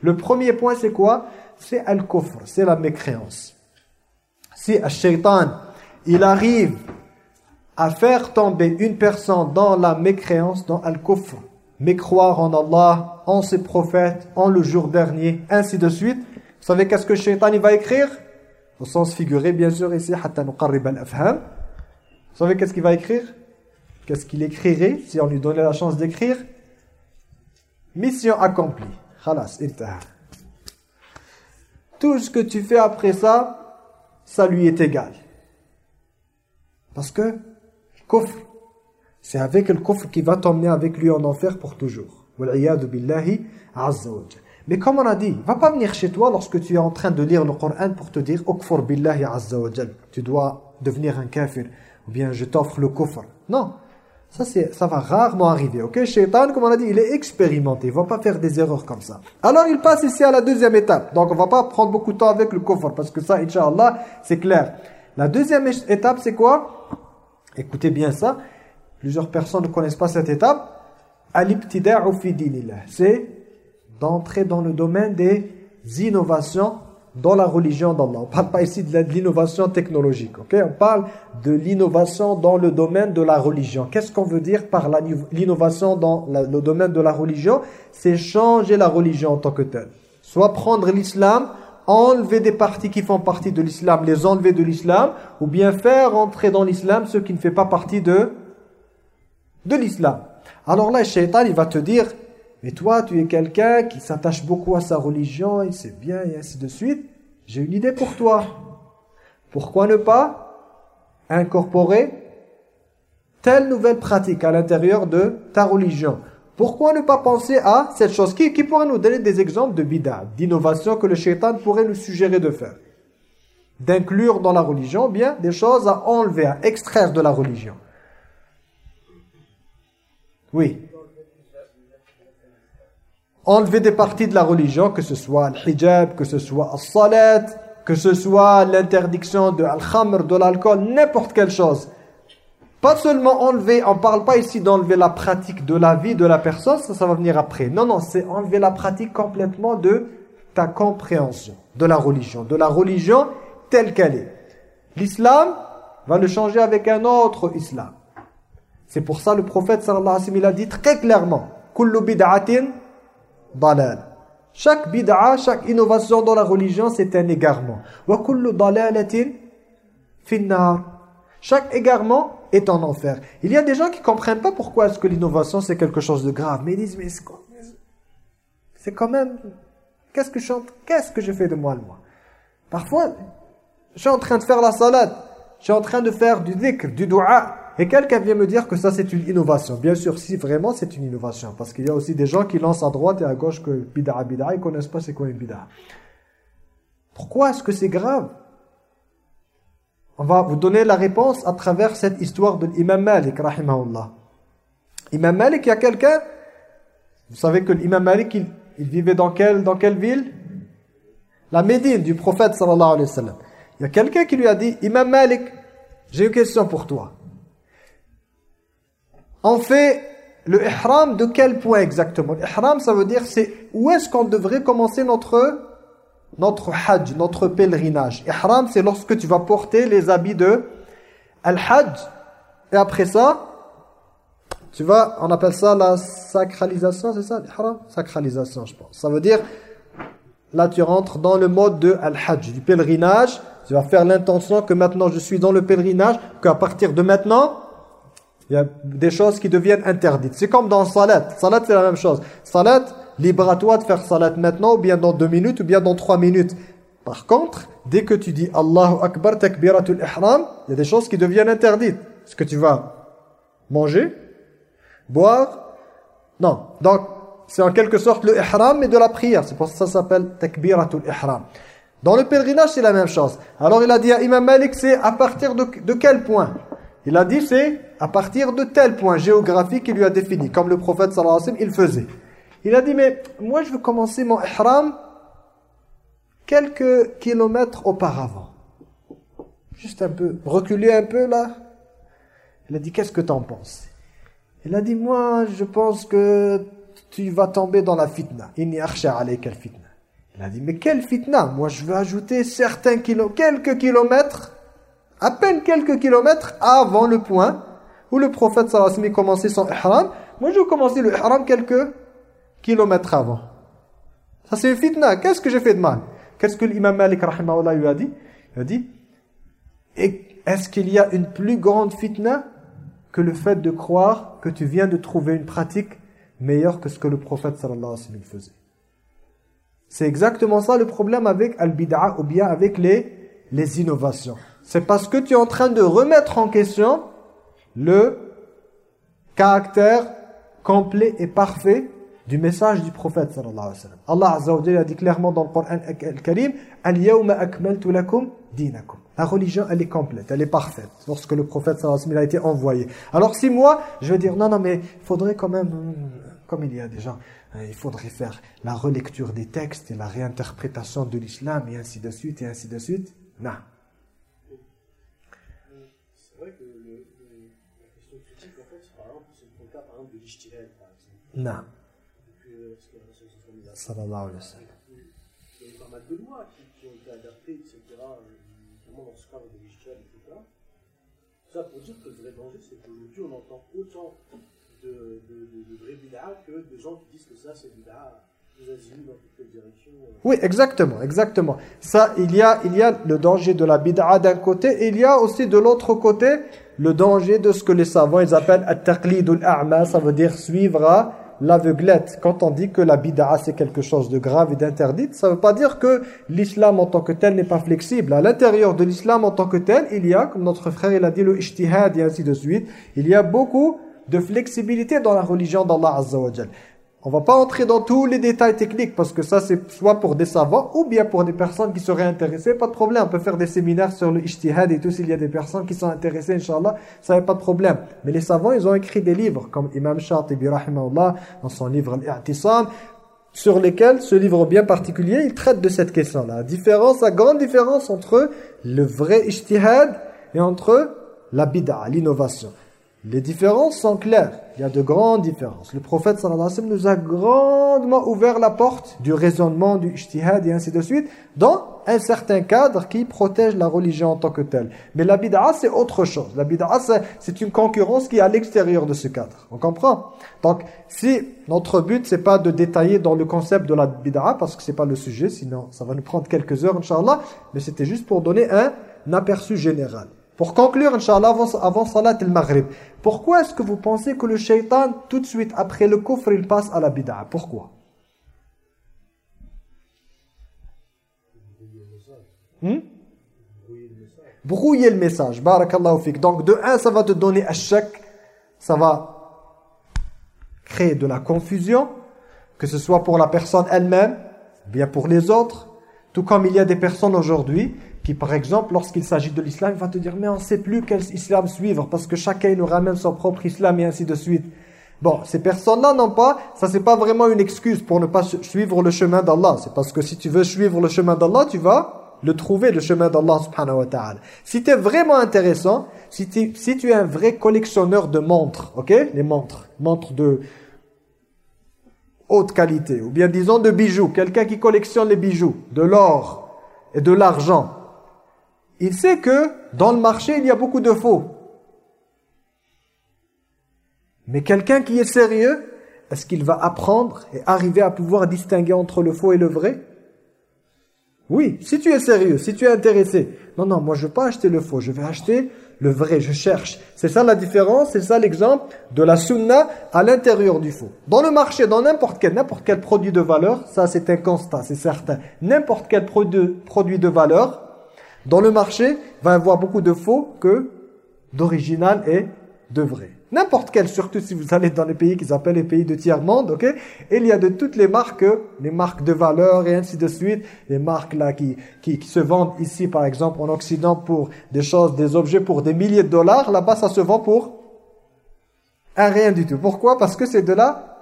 Le premier point, c'est quoi? C'est al-kufr, c'est la mécréance. Si shaitan, il arrive à faire tomber une personne dans la mécréance, dans al-kufr, mécroire en Allah, en ses prophètes, en le jour dernier, ainsi de suite. Vous savez qu'est-ce que shaitan il va écrire? Au sens figuré, bien sûr, ici, Vous savez qu'est-ce qu'il va écrire? Qu'est-ce qu'il écrirait si on lui donnait la chance d'écrire? Mission accomplie. Khalas, Tout ce que tu fais après ça, ça lui est égal. Parce que, kufr, C'est avec le kufr qui va t'emmener avec lui en enfer pour toujours. Mais comme on a dit, va pas venir chez toi lorsque tu es en train de lire le Coran pour te dire billahi Tu dois devenir un kafir ou bien je t'offre le kufr. Non. Ça, ça va rarement arriver. Ok, Shaitan, comme on a dit, il est expérimenté. Il va pas faire des erreurs comme ça. Alors, il passe ici à la deuxième étape. Donc, on va pas prendre beaucoup de temps avec le kufr parce que ça, Inch'Allah, c'est clair. La deuxième étape, c'est quoi? Écoutez bien ça. Plusieurs personnes ne connaissent pas cette étape. C'est d'entrer dans le domaine des innovations dans la religion d'Allah. On ne parle pas ici de l'innovation technologique, On parle de l'innovation dans le domaine de la religion. Qu'est-ce qu'on veut dire par l'innovation dans le domaine de la religion? C'est changer la religion en tant que telle. Soit prendre l'islam, enlever des parties qui font partie de l'islam, les enlever de l'islam, ou bien faire entrer dans l'islam ce qui ne fait pas partie de, de l'islam. Alors là, shaitan, il va te dire, mais toi, tu es quelqu'un qui s'attache beaucoup à sa religion, et c'est bien, et ainsi de suite. J'ai une idée pour toi. Pourquoi ne pas incorporer telle nouvelle pratique à l'intérieur de ta religion? Pourquoi ne pas penser à cette chose qui, pourrait nous donner des exemples de bid'a, d'innovation que le shaitan pourrait nous suggérer de faire? D'inclure dans la religion, bien, des choses à enlever, à extraire de la religion? Oui enlever des parties de la religion, que ce soit le hijab, que ce soit le salat, que ce soit l'interdiction de al-khamr, de l'alcool, n'importe quelle chose. Pas seulement enlever, on parle pas ici d'enlever la pratique de la vie de la personne, ça, ça va venir après. Non, non, c'est enlever la pratique complètement de ta compréhension de la religion, de la religion telle qu'elle est. L'islam va le changer avec un autre islam. C'est pour ça le prophète sallallahu alayhi wa sallam a dit très clairement « Kullu Chaque bid'a, chaque innovation dans la religion, c'est un égarement. Wa kullu dalalatin finnar. Chaque égarement est en enfer. Il y a des gens qui comprennent pas pourquoi est-ce que l'innovation c'est quelque chose de grave, mais ils disent mais c'est quand même qu'est-ce que je qu'est-ce que je fais de moi moi? Parfois, je suis en train de faire la salade, je suis en train de faire du dhikr, du dua, et quelqu'un vient me dire que ça c'est une innovation. Bien sûr, si vraiment c'est une innovation. Parce qu'il y a aussi des gens qui lancent à droite et à gauche que bid'a bid'a, ils connaissent pas c'est quoi une bid'a. Pourquoi est-ce que c'est grave? On va vous donner la réponse à travers cette histoire de l'imam Malik, rahimahullah. Imam Malik, il y a quelqu'un, vous savez que l'imam Malik, il, il, vivait dans quelle, dans quelle ville? La Médine du prophète sallallahu alayhi wa sallam. Il y a quelqu'un qui lui a dit, Imam Malik, j'ai une question pour toi on fait le ihram de quel point exactement? Ihram, ça veut dire c'est où est-ce qu'on devrait commencer notre notre hajj, notre pèlerinage? Ihram, c'est lorsque tu vas porter les habits de al-hajj. Et après ça, tu vas, on appelle ça la sacralisation, c'est ça Sacralisation, je pense. Ça veut dire, là tu rentres dans le mode de al-hajj, du pèlerinage. Tu vas faire l'intention que maintenant je suis dans le pèlerinage, qu'à partir de maintenant, il y a des choses qui deviennent interdites. C'est comme dans salat. Salat, c'est la même chose. Salat, libre à toi de faire salat maintenant, ou bien dans deux minutes, ou bien dans trois minutes. Par contre, dès que tu dis Allahu Akbar, takbiratul ihram, il y a des choses qui deviennent interdites. Est-ce que tu vas manger Boire? Non. Donc, c'est en quelque sorte le ihram, mais de la prière. C'est pour ça que ça s'appelle takbiratul ihram. Dans le pèlerinage, c'est la même chose. Alors, il a dit à Imam Malik, c'est à partir de, de quel point? Il a dit c'est à partir de tel point géographique qu'il lui a défini, comme le prophète sallallahu alayhi wa sallam, il faisait. Il a dit mais moi je veux commencer mon ihram quelques kilomètres auparavant. Juste un peu, reculer un peu là. Il a dit qu'est-ce que tu en penses? Il a dit moi je pense que tu vas tomber dans la fitna. Inni akhsha alayka fitna. Il a dit mais quelle fitna? Moi je veux ajouter certains quelques kilomètres à peine quelques kilomètres avant le point où le prophète sallallahu alayhi commençait son ihram. Moi, je commencer le ihram quelques kilomètres avant. Ça, c'est une fitna. Qu'est-ce que j'ai fait de mal? Qu'est-ce que l'imam Malik, rahimahullah, lui a dit? Il a dit, est-ce qu'il y a une plus grande fitna que le fait de croire que tu viens de trouver une pratique meilleure que ce que le prophète sallallahu alayhi wa sallam faisait C'est exactement ça le problème avec al-bid'a ou bien avec les, les innovations. C'est parce que tu es en train de remettre en question le caractère complet et parfait du message du prophète sallallahu alayhi wa sallam. Allah Azza wa a dit clairement dans le Coran al-Karim Al-yawma akmaltu lakum dinakum. La religion, elle est complète, elle est parfaite lorsque le prophète sallallahu alayhi wa sallam a été envoyé. Alors si moi, je veux dire non non mais il faudrait quand même comme il y a des gens euh, il faudrait faire la relecture des textes et la réinterprétation de l'islam et ainsi de suite et ainsi de suite. Non. Non sallallahu alayhi wa sallam. Il y a pas mal de lois qui, ont été adaptées, etc., notamment dans ce cadre de l'Ishtial, etc. Ça pour dire que le vrai danger, c'est qu'aujourd'hui, on entend autant de, de, de, de vrais bid'a que de gens qui disent que ça, c'est bid'a. Euh. Oui, exactement, exactement. Ça, il y a, il y a le danger de la bid'a d'un côté, et il y a aussi de l'autre côté le danger de ce que les savants ils appellent at-taqlid al-a'ma, ça veut dire suivre à l'aveuglette, quand on dit que la bid'a c'est quelque chose de grave et d'interdit, ça ne veut pas dire que l'islam en tant que tel n'est pas flexible. À l'intérieur de l'islam en tant que tel, il y a, comme notre frère il a dit, le ijtihad et ainsi de suite, il y a beaucoup de flexibilité dans la religion d'Allah Azza on va pas entrer dans tous les détails techniques parce que ça c'est soit pour des savants ou bien pour des personnes qui seraient intéressées, pas de problème. On peut faire des séminaires sur le ijtihad et tout s'il y a des personnes qui sont intéressées, Inch'Allah, ça n'a pas de problème. Mais les savants, ils ont écrit des livres comme Imam Shatibi rahimahullah dans son livre Al-I'tisam sur lesquels ce livre bien particulier, il traite de cette question-là. Différence, la grande différence entre le vrai ijtihad et entre la bid'a, l'innovation. Les différences sont claires. Il y a de grandes différences. Le prophète sallallahu alayhi wa sallam nous a grandement ouvert la porte du raisonnement, du ijtihad et ainsi de suite dans un certain cadre qui protège la religion en tant que telle. Mais la bid'a, c'est autre chose. La bid'a, c'est une concurrence qui est à l'extérieur de ce cadre. On comprend? Donc, si notre but, c'est pas de détailler dans le concept de la bid'a, parce que c'est pas le sujet, sinon ça va nous prendre quelques heures, Inch'Allah, mais c'était juste pour donner un aperçu général. Pour conclure, Inch'Allah, avant, avant Salat al-Maghrib, pourquoi est-ce que vous pensez que le shaitan, tout de suite après le kufr, il passe à la bid'a? Pourquoi? Hmm? Brouiller le message. Barakallahu fik. Donc, de un, ça va te donner un chèque. Ça va créer de la confusion, que ce soit pour la personne elle-même, bien pour les autres. Tout comme il y a des personnes aujourd'hui qui par exemple, lorsqu'il s'agit de l'islam, va te dire mais on ne sait plus quel islam suivre parce que chacun nous ramène son propre islam et ainsi de suite. Bon, ces personnes-là n'ont pas, ça c'est pas vraiment une excuse pour ne pas suivre le chemin d'Allah. C'est parce que si tu veux suivre le chemin d'Allah, tu vas le trouver, le chemin d'Allah subhanahu wa ta'ala. Si tu es vraiment intéressant, si tu, si tu es un vrai collectionneur de montres, ok? Les montres, montres de haute qualité, ou bien disons de bijoux, quelqu'un qui collectionne les bijoux, de l'or et de l'argent, il sait que dans le marché, il y a beaucoup de faux. Mais quelqu'un qui est sérieux, est-ce qu'il va apprendre et arriver à pouvoir distinguer entre le faux et le vrai? Oui, si tu es sérieux, si tu es intéressé. Non, non, moi je ne vais pas acheter le faux, je vais acheter le vrai, je cherche. C'est ça la différence, c'est ça l'exemple de la sunna à l'intérieur du faux. Dans le marché, dans n'importe quel, n'importe quel produit de valeur, ça c'est un constat, c'est certain. N'importe quel produit de valeur, dans le marché, va y avoir beaucoup de faux que d'original et de vrai. N'importe quel, surtout si vous allez dans les pays qu'ils appellent les pays de tiers-monde, ok? Il y a de toutes les marques, les marques de valeur et ainsi de suite, les marques là qui, qui, qui se vendent ici, par exemple, en Occident pour des choses, des objets pour des milliers de dollars, là-bas ça se vend pour un rien du tout. Pourquoi? Parce que c'est de la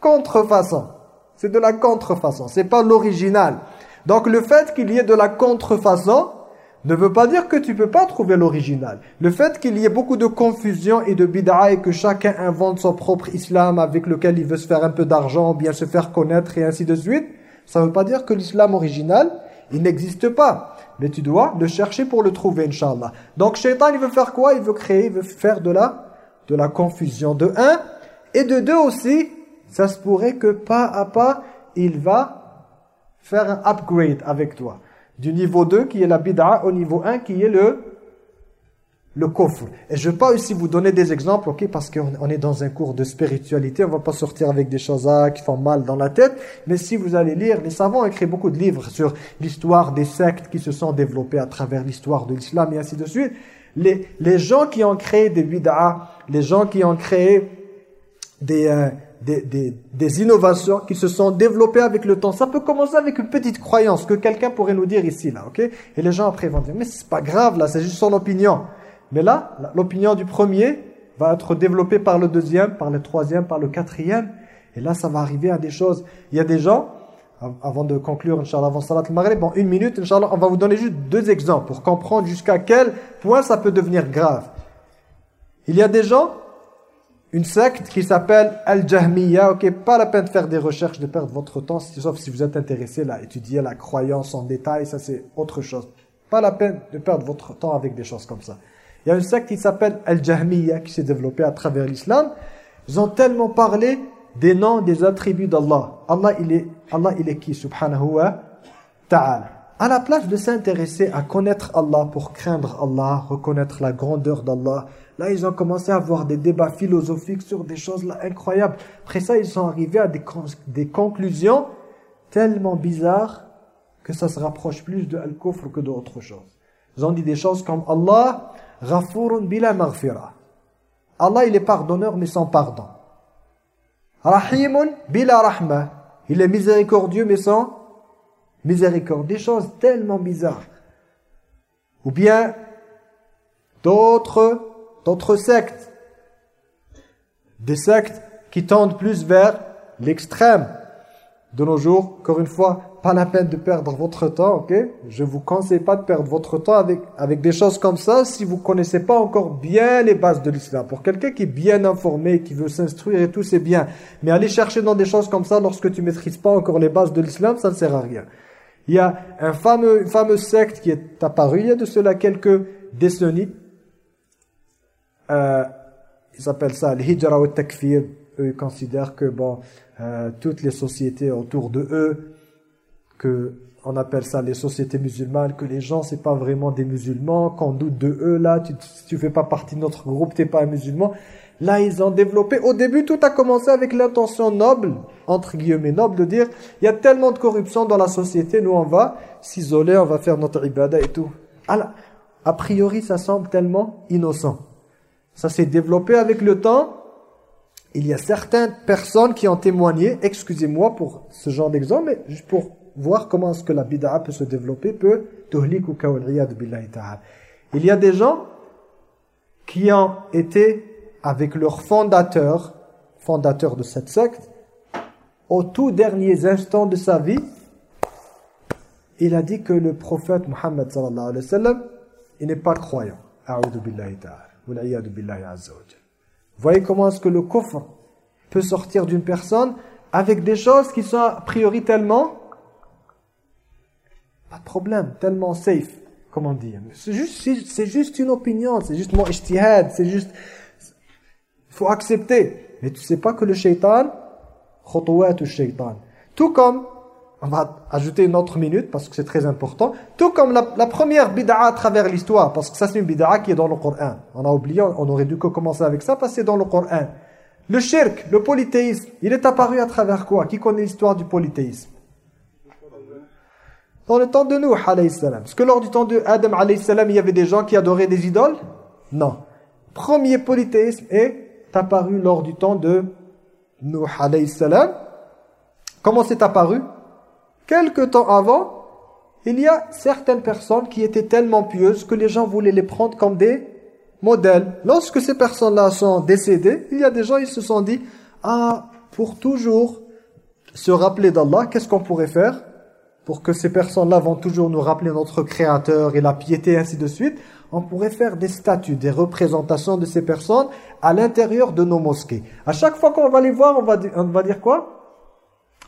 contrefaçon. C'est de la contrefaçon, c'est pas l'original. Donc le fait qu'il y ait de la contrefaçon, ne veut pas dire que tu peux pas trouver l'original. Le fait qu'il y ait beaucoup de confusion et de bid'a et que chacun invente son propre islam avec lequel il veut se faire un peu d'argent, bien se faire connaître et ainsi de suite, ça ne veut pas dire que l'islam original, il n'existe pas. Mais tu dois le chercher pour le trouver, Inch'Allah. Donc, Shaitan, il veut faire quoi? Il veut créer, il veut faire de la, de la confusion. De un, et de deux aussi, ça se pourrait que pas à pas, il va faire un upgrade avec toi du niveau 2 qui est la bid'a au niveau 1 qui est le le kofr. Et je ne vais pas aussi vous donner des exemples, ok, parce qu'on est dans un cours de spiritualité, on ne va pas sortir avec des choses ah, qui font mal dans la tête, mais si vous allez lire, les savants ont écrit beaucoup de livres sur l'histoire des sectes qui se sont développées à travers l'histoire de l'islam et ainsi de suite. Les, les gens qui ont créé des bid'a, les gens qui ont créé des, euh, des, des, des, innovations qui se sont développées avec le temps. Ça peut commencer avec une petite croyance que quelqu'un pourrait nous dire ici, là, ok? Et les gens après vont dire, mais c'est pas grave, là, c'est juste son opinion. Mais là, l'opinion du premier va être développée par le deuxième, par le troisième, par le quatrième. Et là, ça va arriver à des choses. Il y a des gens, avant de conclure, Inch'Allah, avant Salat al-Maghrib, bon, une minute, Inch'Allah, on va vous donner juste deux exemples pour comprendre jusqu'à quel point ça peut devenir grave. Il y a des gens, une secte qui s'appelle Al-Jahmiya, ok, pas la peine de faire des recherches, de perdre votre temps, sauf si vous êtes intéressé à étudier la croyance en détail, ça c'est autre chose. Pas la peine de perdre votre temps avec des choses comme ça. Il y a une secte qui s'appelle Al-Jahmiya qui s'est développée à travers l'islam. Ils ont tellement parlé des noms, des attributs d'Allah. Allah, il est, Allah, il est qui Subhanahu wa ta'ala. À la place de s'intéresser à connaître Allah pour craindre Allah, reconnaître la grandeur d'Allah, là ils ont commencé à avoir des débats philosophiques sur des choses là incroyables. Après ça, ils sont arrivés à des, des conclusions tellement bizarres que ça se rapproche plus de Al-Kufr que d'autres choses. Ils ont dit des choses comme Allah Ghafurun bila maghfira. Allah, il est pardonneur mais sans pardon. Rahimun bila rahma. Il est miséricordieux mais sans miséricorde. Des choses tellement bizarres. Ou bien d'autres d'autres sectes. Des sectes qui tendent plus vers l'extrême de nos jours. Encore une fois, pas la peine de perdre votre temps, ok? Je vous conseille pas de perdre votre temps avec, avec des choses comme ça si vous connaissez pas encore bien les bases de l'islam. Pour quelqu'un qui est bien informé, qui veut s'instruire et tout, c'est bien. Mais aller chercher dans des choses comme ça lorsque tu maîtrises pas encore les bases de l'islam, ça ne sert à rien. Il y a un fameux, une fameuse secte qui est apparue il y a de cela quelques décennies. Euh, ils appellent ça l'hijra ou takfir. Eux, ils considèrent que bon, euh, toutes les sociétés autour de eux que on appelle ça les sociétés musulmanes, que les gens c'est pas vraiment des musulmans, qu'on doute de eux là, tu, tu fais pas partie de notre groupe, t'es pas un musulman. Là, ils ont développé, au début, tout a commencé avec l'intention noble, entre guillemets noble, de dire, il y a tellement de corruption dans la société, nous on va s'isoler, on va faire notre ibada et tout. Alors, a priori, ça semble tellement innocent. Ça s'est développé avec le temps. Il y a certaines personnes qui ont témoigné, excusez-moi pour ce genre d'exemple, mais juste pour voir comment est-ce que la bid'a peut se développer, peut Il y a des gens qui ont été avec leur fondateur, fondateur de cette secte, au tout dernier instant de sa vie, il a dit que le prophète Muhammad sallallahu alayhi wa sallam, il n'est pas croyant. Voyez comment est-ce que le coffre peut sortir d'une personne avec des choses qui sont a priori tellement pas de problème, tellement safe, comment dire. C'est juste, juste une opinion, c'est juste mon ijtihad, c'est juste... Il faut accepter. Mais tu sais pas que le shaitan, shaitan. Tout comme, on va ajouter une autre minute parce que c'est très important, tout comme la, première bid'a à travers l'histoire, parce que ça c'est une bid'a qui est dans le Coran. On a oublié, on aurait dû commencer avec ça parce que c'est dans le Coran. Le shirk, le polythéisme, il est apparu à travers quoi? Qui connaît l'histoire du polythéisme? Dans le temps de Nuh alayhi salam. Est-ce que lors du temps de Adam alayhi salam, il y avait des gens qui adoraient des idoles? Non. Premier polythéisme est apparu lors du temps de Nuh alayhi salam. Comment c'est apparu? Quelque temps avant, il y a certaines personnes qui étaient tellement pieuses que les gens voulaient les prendre comme des modèles. Lorsque ces personnes-là sont décédées, il y a des gens, ils se sont dit, ah, pour toujours se rappeler d'Allah, qu'est-ce qu'on pourrait faire pour que ces personnes-là vont toujours nous rappeler notre Créateur et la piété, ainsi de suite, on pourrait faire des statues, des représentations de ces personnes à l'intérieur de nos mosquées. À chaque fois qu'on va les voir, on va, dire quoi?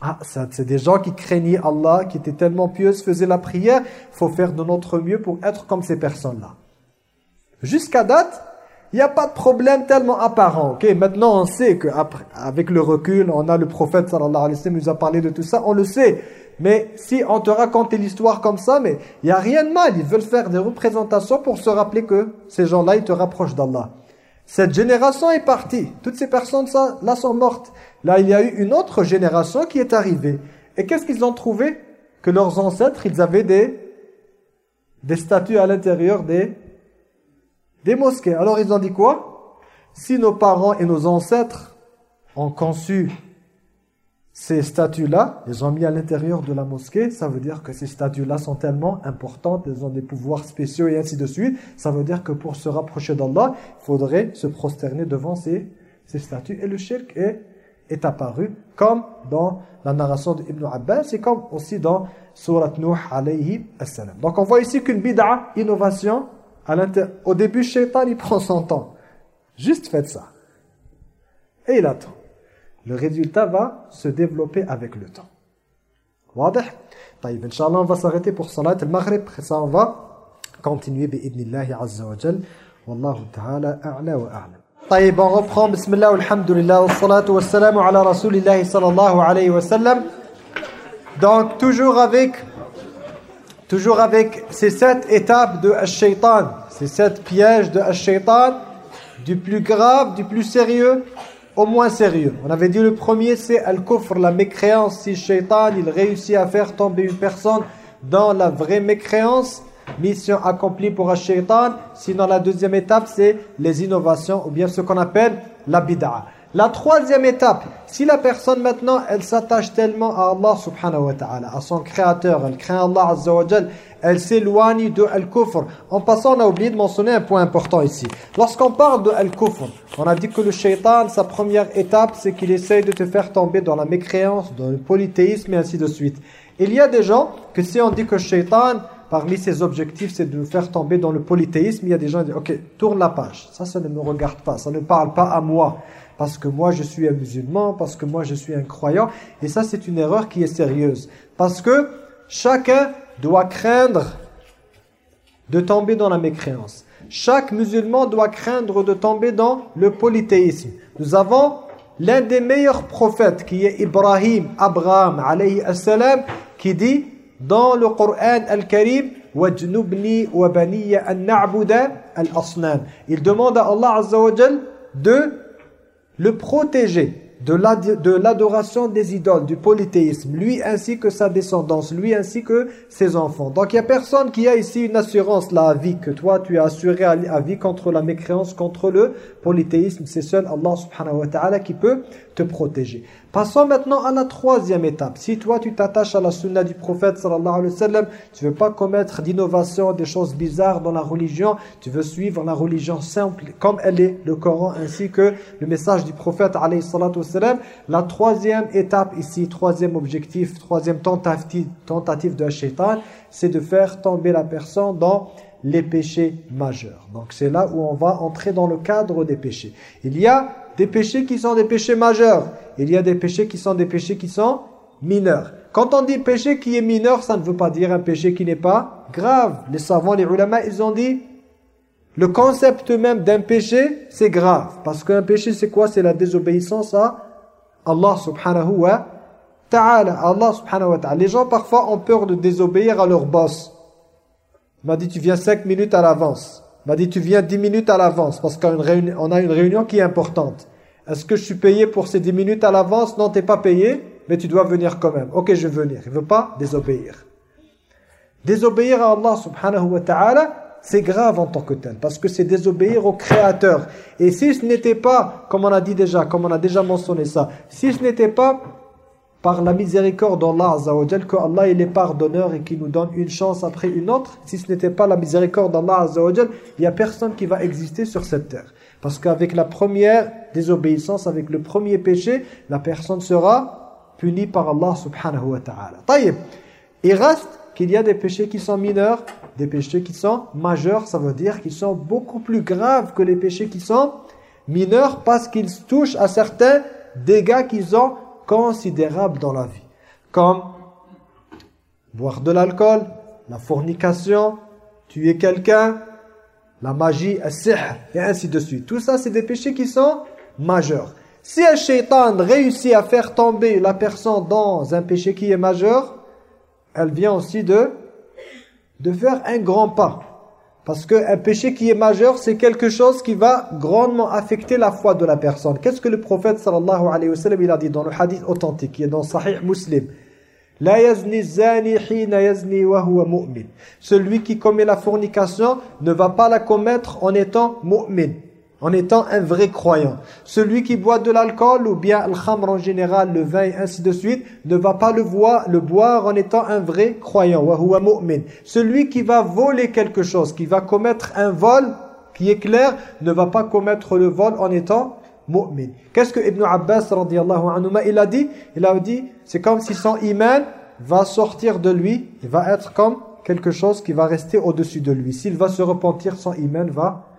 Ah, c'est des gens qui craignaient Allah, qui étaient tellement pieuses, faisaient la prière. Faut faire de notre mieux pour être comme ces personnes-là. Jusqu'à date, il n'y a pas de problème tellement apparent. Ok, Maintenant, on sait qu'avec le recul, on a le prophète sallallahu alayhi wa sallam nous a parlé de tout ça, on le sait. Mais si on te racontait l'histoire comme ça, mais il n'y a rien de mal. Ils veulent faire des représentations pour se rappeler que ces gens-là, ils te rapprochent d'Allah. Cette génération est partie. Toutes ces personnes-là sont mortes. Là, il y a eu une autre génération qui est arrivée. Et qu'est-ce qu'ils ont trouvé? Que leurs ancêtres, ils avaient des, des statues à l'intérieur des, des mosquées. Alors ils ont dit quoi? Si nos parents et nos ancêtres ont conçu ces statues-là, ils ont mis à l'intérieur de la mosquée, ça veut dire que ces statues-là sont tellement importantes, elles ont des pouvoirs spéciaux et ainsi de suite. Ça veut dire que pour se rapprocher d'Allah, il faudrait se prosterner devant ces, ces statues. Et le shirk est, est apparu comme dans la narration d'Ibn Abbas et comme aussi dans Surat Nuh alayhi assalam. Donc on voit ici qu'une bid'a, innovation, au début, Shaitan, il prend son temps. Juste faites ça. Et il attend le résultat va se développer avec le temps. واضح طيب ان شاء الله on va s'arrêter pour salat al-maghrib après ça on va continuer باذن الله عز وجل والله تعالى اعلى واعلم طيب on reprend بسم الله والحمد لله والصلاه والسلام على رسول الله صلى الله عليه وسلم donc toujours avec toujours avec ces sept étapes de Ash-Shaytan ces sept pièges de Ash-Shaytan du plus grave du plus sérieux au moins sérieux. On avait dit le premier c'est al-kufr, la mécréance. Si shaitan il réussit à faire tomber une personne dans la vraie mécréance, mission accomplie pour un shaitan. Sinon la deuxième étape c'est les innovations ou bien ce qu'on appelle la bid'a. La troisième étape, si la personne maintenant, elle s'attache tellement à Allah subhanahu wa ta'ala, à son créateur, elle craint Allah azza wa elle s'éloigne de Al-Kufr. En passant, on a oublié de mentionner un point important ici. Lorsqu'on parle de Al-Kufr, on a dit que le shaitan, sa première étape, c'est qu'il essaye de te faire tomber dans la mécréance, dans le polythéisme et ainsi de suite. Il y a des gens que si on dit que le shaitan, parmi ses objectifs, c'est de nous faire tomber dans le polythéisme, il y a des gens qui disent, ok, tourne la page. Ça, ça ne me regarde pas, ça ne parle pas à moi parce que moi je suis un musulman, parce que moi je suis un croyant. Et ça c'est une erreur qui est sérieuse. Parce que chacun doit craindre de tomber dans la mécréance. Chaque musulman doit craindre de tomber dans le polythéisme. Nous avons l'un des meilleurs prophètes qui est Ibrahim, Abraham, alayhi assalam, qui dit dans le Coran al-Karim وَجْنُبْنِي وَبَنِيَ أَن نَعْبُدَ الْأَصْنَامِ Il demande à Allah Azza wa de le protéger de l'adoration des idoles, du polythéisme, lui ainsi que sa descendance, lui ainsi que ses enfants. Donc il n'y a personne qui a ici une assurance là à vie, que toi tu es assuré à vie contre la mécréance, contre le polythéisme. C'est seul Allah subhanahu wa ta'ala qui peut te protéger. Passons maintenant à la troisième étape. Si toi tu t'attaches à la sunna du prophète sallallahu alayhi wa sallam, tu veux pas commettre d'innovation, des choses bizarres dans la religion, tu veux suivre la religion simple comme elle est, le Coran ainsi que le message du prophète alayhi wa sallam. La troisième étape ici, troisième objectif, troisième tentative, tentative de shaitan, c'est de faire tomber la personne dans les péchés majeurs. Donc c'est là où on va entrer dans le cadre des péchés. Il y a des péchés qui sont des péchés majeurs. Il y a des péchés qui sont des péchés qui sont mineurs. Quand on dit péché qui est mineur, ça ne veut pas dire un péché qui n'est pas grave. Les savants, les ulama, ils ont dit le concept même d'un péché, c'est grave. Parce qu'un péché, c'est quoi? C'est la désobéissance à Allah subhanahu wa ta'ala. Allah subhanahu wa ta'ala. Les gens, parfois, ont peur de désobéir à leur boss. Il m'a dit, tu viens 5 minutes à l'avance m'a dit tu viens 10 minutes à l'avance parce qu'on a une réunion qui est importante. Est-ce que je suis payé pour ces 10 minutes à l'avance? Non, tu n'es pas payé, mais tu dois venir quand même. Ok, je vais venir. Il ne veut pas désobéir. Désobéir à Allah subhanahu wa ta'ala, c'est grave en tant que tel, parce que c'est désobéir au Créateur. Et si ce n'était pas, comme on a dit déjà, comme on a déjà mentionné ça, si ce n'était pas par la miséricorde d'Allah Azzawajal que Allah il est pardonneur et qui nous donne une chance après une autre. Si ce n'était pas la miséricorde d'Allah Azzawajal, il n'y a personne qui va exister sur cette terre. Parce qu'avec la première désobéissance, avec le premier péché, la personne sera punie par Allah subhanahu wa ta'ala. Il reste qu'il y a des péchés qui sont mineurs, des péchés qui sont majeurs, ça veut dire qu'ils sont beaucoup plus graves que les péchés qui sont mineurs parce qu'ils touchent à certains dégâts qu'ils ont considérables dans la vie. Comme boire de l'alcool, la fornication, tuer quelqu'un, la magie, et ainsi de suite. Tout ça, c'est des péchés qui sont majeurs. Si un shaitan réussit à faire tomber la personne dans un péché qui est majeur, elle vient aussi de, de faire un grand pas. Parce qu'un péché qui est majeur, c'est quelque chose qui va grandement affecter la foi de la personne. Qu'est-ce que le prophète sallallahu alayhi wa sallam il a dit dans le hadith authentique, qui est dans Sahih Muslim? La yazni zani hina yazni wa mu'min. Celui qui commet la fornication ne va pas la commettre en étant mu'min, en étant un vrai croyant. Celui qui boit de l'alcool ou bien le en général, le vin et ainsi de suite, ne va pas le, voir, le boire en étant un vrai croyant. Celui qui va voler quelque chose, qui va commettre un vol qui est clair, ne va pas commettre le vol en étant mu'min. Qu'est-ce que Ibn Abbas anhu, il a dit? Il a dit, c'est comme si son iman va sortir de lui, il va être comme quelque chose qui va rester au-dessus de lui. S'il va se repentir, son iman va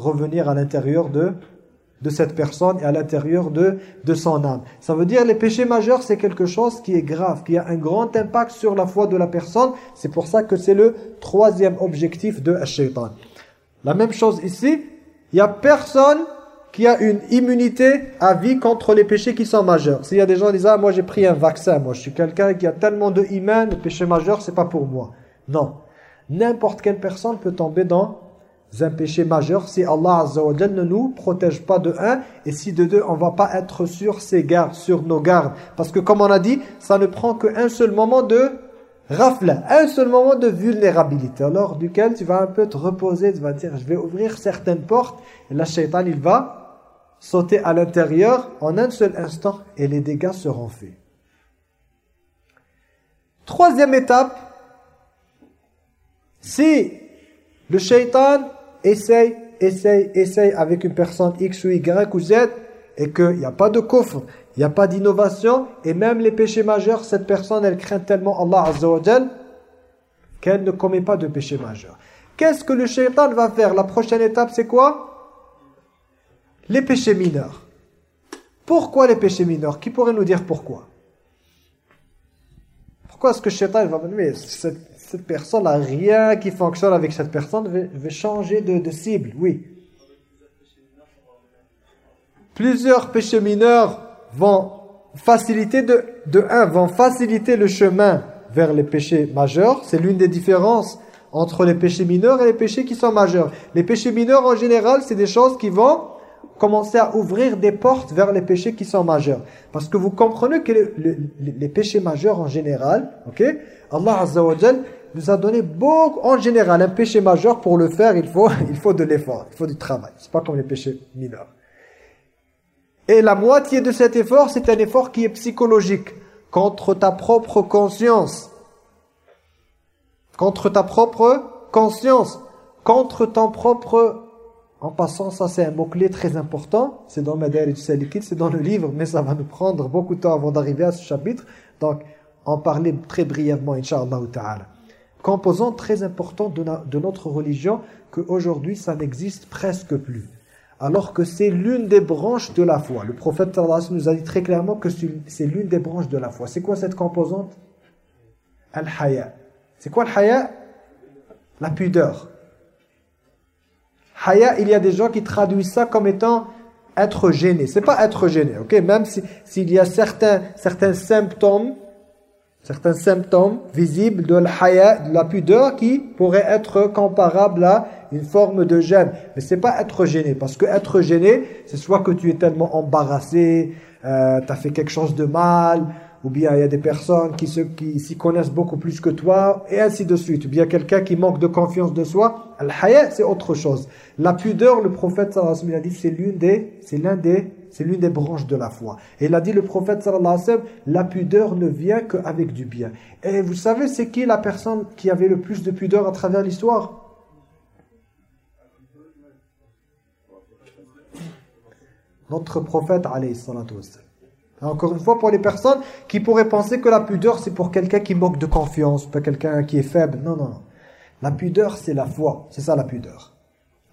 revenir à l'intérieur de, de cette personne et à l'intérieur de, de son âme. Ça veut dire les péchés majeurs, c'est quelque chose qui est grave, qui a un grand impact sur la foi de la personne. C'est pour ça que c'est le troisième objectif de shaitan. La même chose ici, il n'y a personne qui a une immunité à vie contre les péchés qui sont majeurs. S'il y a des gens qui disent ah, moi j'ai pris un vaccin, moi je suis quelqu'un qui a tellement de iman, le péché majeur c'est pas pour moi." Non. N'importe quelle personne peut tomber dans un péché majeur si Allah Azza wa ne nous protège pas de un et si de deux on va pas être sur ses gardes, sur nos gardes parce que comme on a dit, ça ne prend qu'un seul moment de rafle, un seul moment de vulnérabilité alors duquel tu vas un peu te reposer, tu vas dire je vais ouvrir certaines portes et la shaitan il va sauter à l'intérieur en un seul instant et les dégâts seront faits. Troisième étape, si le shaitan essaye, essaye, essaye avec une personne X ou Y ou Z et qu'il n'y a pas de coffre, il n'y a pas d'innovation et même les péchés majeurs, cette personne elle craint tellement Allah Azza qu'elle ne commet pas de péché majeur. Qu'est-ce que le shaitan va faire? La prochaine étape c'est quoi? Les péchés mineurs. Pourquoi les péchés mineurs? Qui pourrait nous dire pourquoi? Pourquoi est-ce que Shaitan va dire cette, cette personne n'a rien qui fonctionne avec cette personne, veut, changer de, cible Oui. Plusieurs péchés mineurs vont faciliter de, de un, vont faciliter le chemin vers les péchés majeurs. C'est l'une des différences entre les péchés mineurs et les péchés qui sont majeurs. Les péchés mineurs, en général, c'est des choses qui vont commencer à ouvrir des portes vers les péchés qui sont majeurs. Parce que vous comprenez que les péchés majeurs en général, ok, Allah Azza wa nous a donné beaucoup, en général, un péché majeur, pour le faire, il faut, il faut de l'effort, il faut du travail. C'est pas comme les péchés mineurs. Et la moitié de cet effort, c'est un effort qui est psychologique, contre ta propre conscience. Contre ta propre conscience. Contre ton propre en passant, ça c'est un mot-clé très important. C'est dans c'est dans le livre, mais ça va nous prendre beaucoup de temps avant d'arriver à ce chapitre. Donc, en parler très brièvement, Inch'Allah ta'ala. Composant très important de, notre religion, qu'aujourd'hui ça n'existe presque plus. Alors que c'est l'une des branches de la foi. Le prophète nous a dit très clairement que c'est l'une des branches de la foi. C'est quoi cette composante? Al-haya. C'est quoi le haya? La pudeur. Haya, il y a des gens qui traduisent ça comme étant être gêné. C'est pas être gêné, ok? Même s'il y a certains, certains symptômes, certains symptômes visibles de la haya, de la pudeur, qui pourraient être comparables à une forme de gêne. Mais c'est pas être gêné, parce que être gêné, c'est soit que tu es tellement embarrassé, euh, tu as fait quelque chose de mal, ou bien il y a des personnes qui s'y qui connaissent beaucoup plus que toi, et ainsi de suite. Ou bien quelqu'un qui manque de confiance de soi. Al-haya, c'est autre chose. La pudeur, le prophète sallallahu alayhi wa sallam c'est l'un des, c'est l'une des branches de la foi. Et il a dit, le prophète sallallahu alayhi wa la pudeur ne vient qu'avec du bien. Et vous savez, c'est qui la personne qui avait le plus de pudeur à travers l'histoire? Notre prophète alayhi salatu. Encore une fois, pour les personnes qui pourraient penser que la pudeur, c'est pour quelqu'un qui manque de confiance, pas quelqu'un qui est faible. Non, non, non. La pudeur, c'est la foi. C'est ça la pudeur.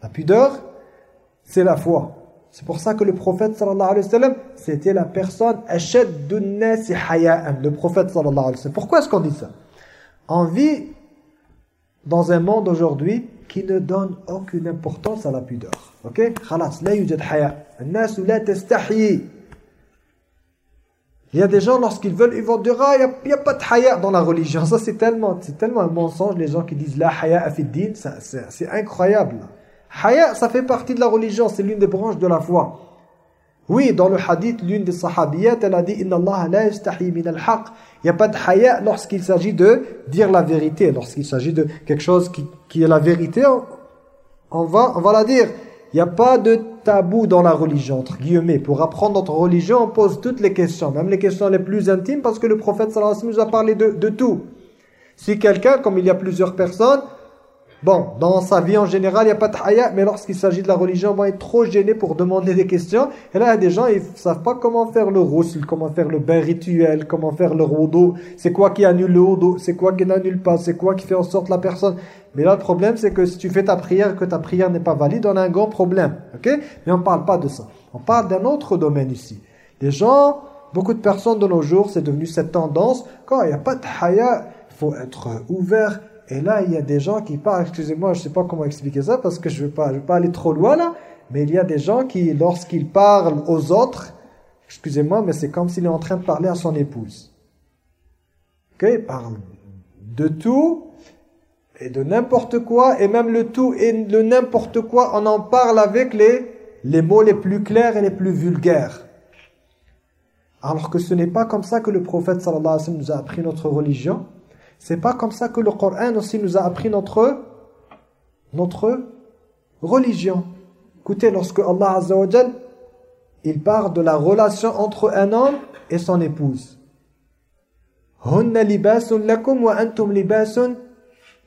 La pudeur, c'est la foi. C'est pour ça que le prophète sallallahu alayhi wa sallam, c'était la personne le prophète sallallahu alayhi wa sallam. Pourquoi est-ce qu'on dit ça? On vit dans un monde aujourd'hui qui ne donne aucune importance à la pudeur. OK? Haya. Il y a des gens, lorsqu'ils veulent, ils vont dire « Ah, il n'y a, pas de haya dans la religion. » Ça, c'est tellement, tellement un mensonge, les gens qui disent « La haya afiddin », c'est incroyable. Haya, ça fait partie de la religion, c'est l'une des branches de la foi. Oui, dans le hadith, l'une des sahabiyat, elle a dit « Inna Allah la yastahi min al-haq » Il n'y a pas de haya lorsqu'il s'agit de dire la vérité, lorsqu'il s'agit de quelque chose qui, qui, est la vérité, on, va, on va la dire. il n'y a pas de tabou dans la religion, entre guillemets. Pour apprendre notre religion, on pose toutes les questions, même les questions les plus intimes, parce que le prophète sallallahu alayhi wa sallam nous a parlé de, de tout. Si quelqu'un, comme il y a plusieurs personnes, Bon, dans sa vie en général, il n'y a pas de haya, mais lorsqu'il s'agit de la religion, on va être trop gêné pour demander des questions. Et là, il y a des gens, ils ne savent pas comment faire le roussel, comment faire le bain rituel, comment faire le rodo, c'est quoi qui annule le rodo, c'est quoi qui n'annule pas, c'est quoi qui fait en sorte la personne? Mais là, le problème, c'est que si tu fais ta prière, que ta prière n'est pas valide, on a un grand problème. ok? Mais on ne parle pas de ça. On parle d'un autre domaine ici. Les gens, beaucoup de personnes de nos jours, c'est devenu cette tendance, quand il n'y a pas de haya, il faut être ouvert, et là, il y a des gens qui parlent, excusez-moi, je ne sais pas comment expliquer ça parce que je ne veux, pas, veux pas aller trop loin là, mais il y a des gens qui, lorsqu'ils parlent aux autres, excusez-moi, mais c'est comme s'il est en train de parler à son épouse. Ok, il parle de tout et de n'importe quoi, et même le tout et le n'importe quoi, on en parle avec les, les mots les plus clairs et les plus vulgaires. Alors que ce n'est pas comme ça que le prophète sallallahu alayhi wa sallam nous a appris notre religion. C'est pas comme ça que le Coran aussi nous a appris notre, notre religion. Écoutez, lorsque Allah Azza wa il parle de la relation entre un homme et son épouse.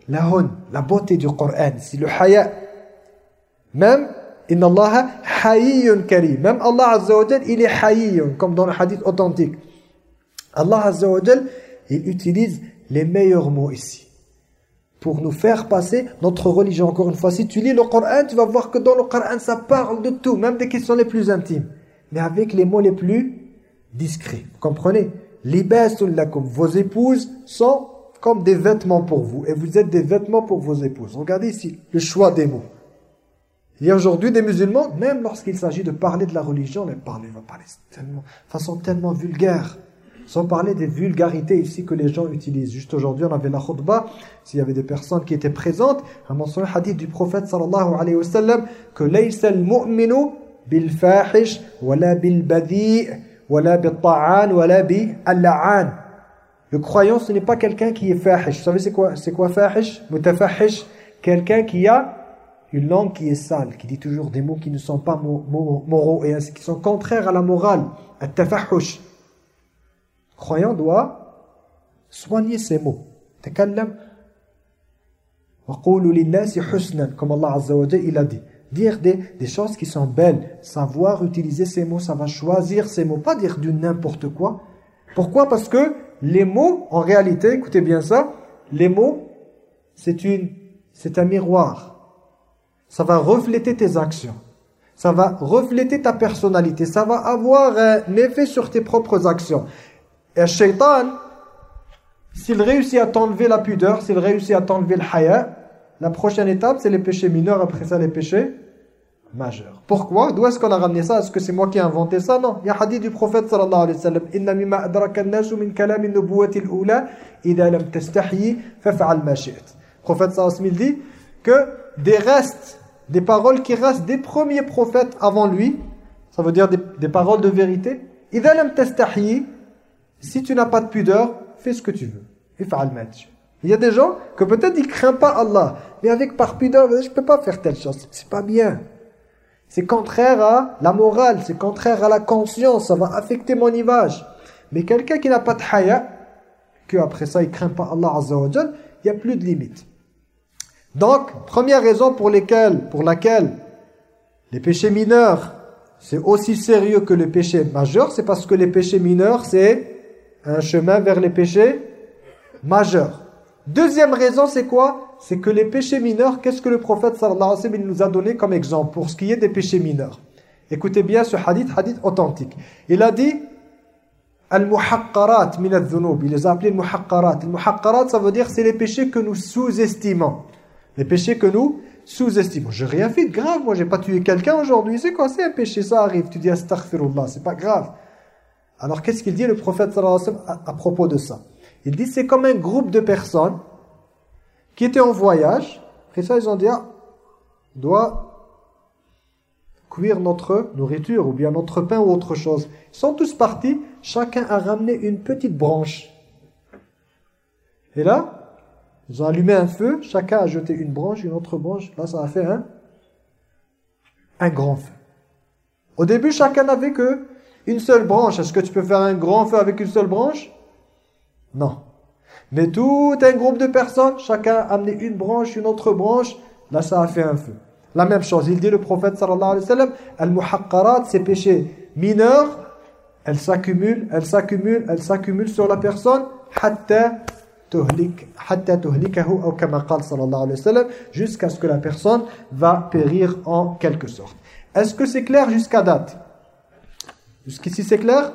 La beauté du Coran, c'est le haya. Même, inna Allah hayyun karim. Même Allah Azza wa il est hayyun, comme dans le hadith authentique. Allah Azza wa il utilise les meilleurs mots ici pour nous faire passer notre religion. Encore une fois, si tu lis le Coran, tu vas voir que dans le Coran, ça parle de tout, même des questions les plus intimes, mais avec les mots les plus discrets. Vous comprenez? Vos épouses sont comme des vêtements pour vous, et vous êtes des vêtements pour vos épouses. Regardez ici, le choix des mots. Il y a aujourd'hui des musulmans, même lorsqu'il s'agit de parler de la religion, parlent, ils vont parler de façon tellement vulgaire. Sans parler des vulgarités ici que les gens utilisent. Juste aujourd'hui, on avait la khutbah, s'il y avait des personnes qui étaient présentes, on mentionné le hadith du prophète sallallahu alayhi wa sallam que لَيْسَ الْمُؤْمِنُ بِالْفَاحِشِ وَلَا بِالْبَذِيء وَلَا بِالطَّعَانِ وَلَا بِالْلَعَانِ Le croyant, ce n'est pas quelqu'un qui est fahish. Vous savez c'est quoi C'est quoi fahish Mutafahish Quelqu'un qui a une langue qui est sale, qui dit toujours des mots qui ne sont pas moraux et qui sont contraires à la morale. At-tafahush croyant doit soigner ses mots. comme Allah Azza wa il a dit. Dire des, des choses qui sont belles, savoir utiliser ces mots, va choisir ces mots, pas dire du n'importe quoi. Pourquoi? Parce que les mots, en réalité, écoutez bien ça, les mots, c'est une, c'est un miroir. Ça va refléter tes actions. Ça va refléter ta personnalité. Ça va avoir un effet sur tes propres actions. Et shaitan, s'il réussit à t'enlever la pudeur, s'il réussit à t'enlever le haya, la prochaine étape, c'est les péchés mineurs, après ça les péchés majeurs. Pourquoi? D'où est-ce qu'on a ramené ça? Est-ce que c'est moi qui ai inventé ça? Non. Il y a hadith du prophète sallallahu alayhi wa sallam « Inna adraka min kalami nubuwati idha lam tastahyi faf'al ma shi'at » Le prophète sallallahu alayhi dit que des restes, des paroles qui restent des premiers prophètes avant lui, ça veut dire des, des paroles de vérité, « idha lam tastahyi » Si tu n'as pas de pudeur, fais ce que tu veux. Il y a des gens que peut-être ils ne craignent pas Allah, mais avec par pudeur, je ne peux pas faire telle chose. C'est pas bien. C'est contraire à la morale, c'est contraire à la conscience, ça va affecter mon image. Mais quelqu'un qui n'a pas de haya, que après ça il craint pas Allah Azza il n'y a plus de limite. Donc, première raison pour laquelle les péchés mineurs, c'est aussi sérieux que les péchés majeurs, c'est parce que les péchés mineurs, c'est un chemin vers les péchés majeurs. Deuxième raison, c'est quoi? C'est que les péchés mineurs, qu'est-ce que le prophète sallallahu alayhi wa sallam nous a donné comme exemple pour ce qui est des péchés mineurs? Écoutez bien ce hadith, hadith authentique. Il a dit Al-muhaqqarat min al-dhunub. Il les a appelés muhaqqarat. Al-muhaqqarat, ça veut dire c'est les péchés que nous sous-estimons. Les péchés que nous sous-estimons. J'ai rien fait de grave, moi j'ai pas tué quelqu'un aujourd'hui. C'est quoi? C'est un péché, ça arrive. Tu dis astaghfirullah, c'est pas grave. Alors qu'est-ce qu'il dit le prophète à, propos de ça? Il dit c'est comme un groupe de personnes qui étaient en voyage. Après ça ils ont dit ah, on doit cuire notre nourriture ou bien notre pain ou autre chose. Ils sont tous partis, chacun a ramené une petite branche. Et là, ils ont allumé un feu, chacun a jeté une branche, une autre branche. Là ça a fait un, un grand feu. Au début, chacun n'avait que une seule branche. Est-ce que tu peux faire un grand feu avec une seule branche? Non. Mais tout un groupe de personnes, chacun a amené une branche, une autre branche, là ça a fait un feu. La même chose, il dit le prophète sallallahu alayhi wa al-muhaqqarat, ces péchés mineurs, elles s'accumulent, elles s'accumulent, elles s'accumulent sur la personne, hatta tuhlik, hatta tuhlikahu, ou kama sallallahu alayhi wa sallam, jusqu'à ce que la personne va périr en quelque sorte. Est-ce que c'est clair jusqu'à date? Jusqu'ici c'est clair?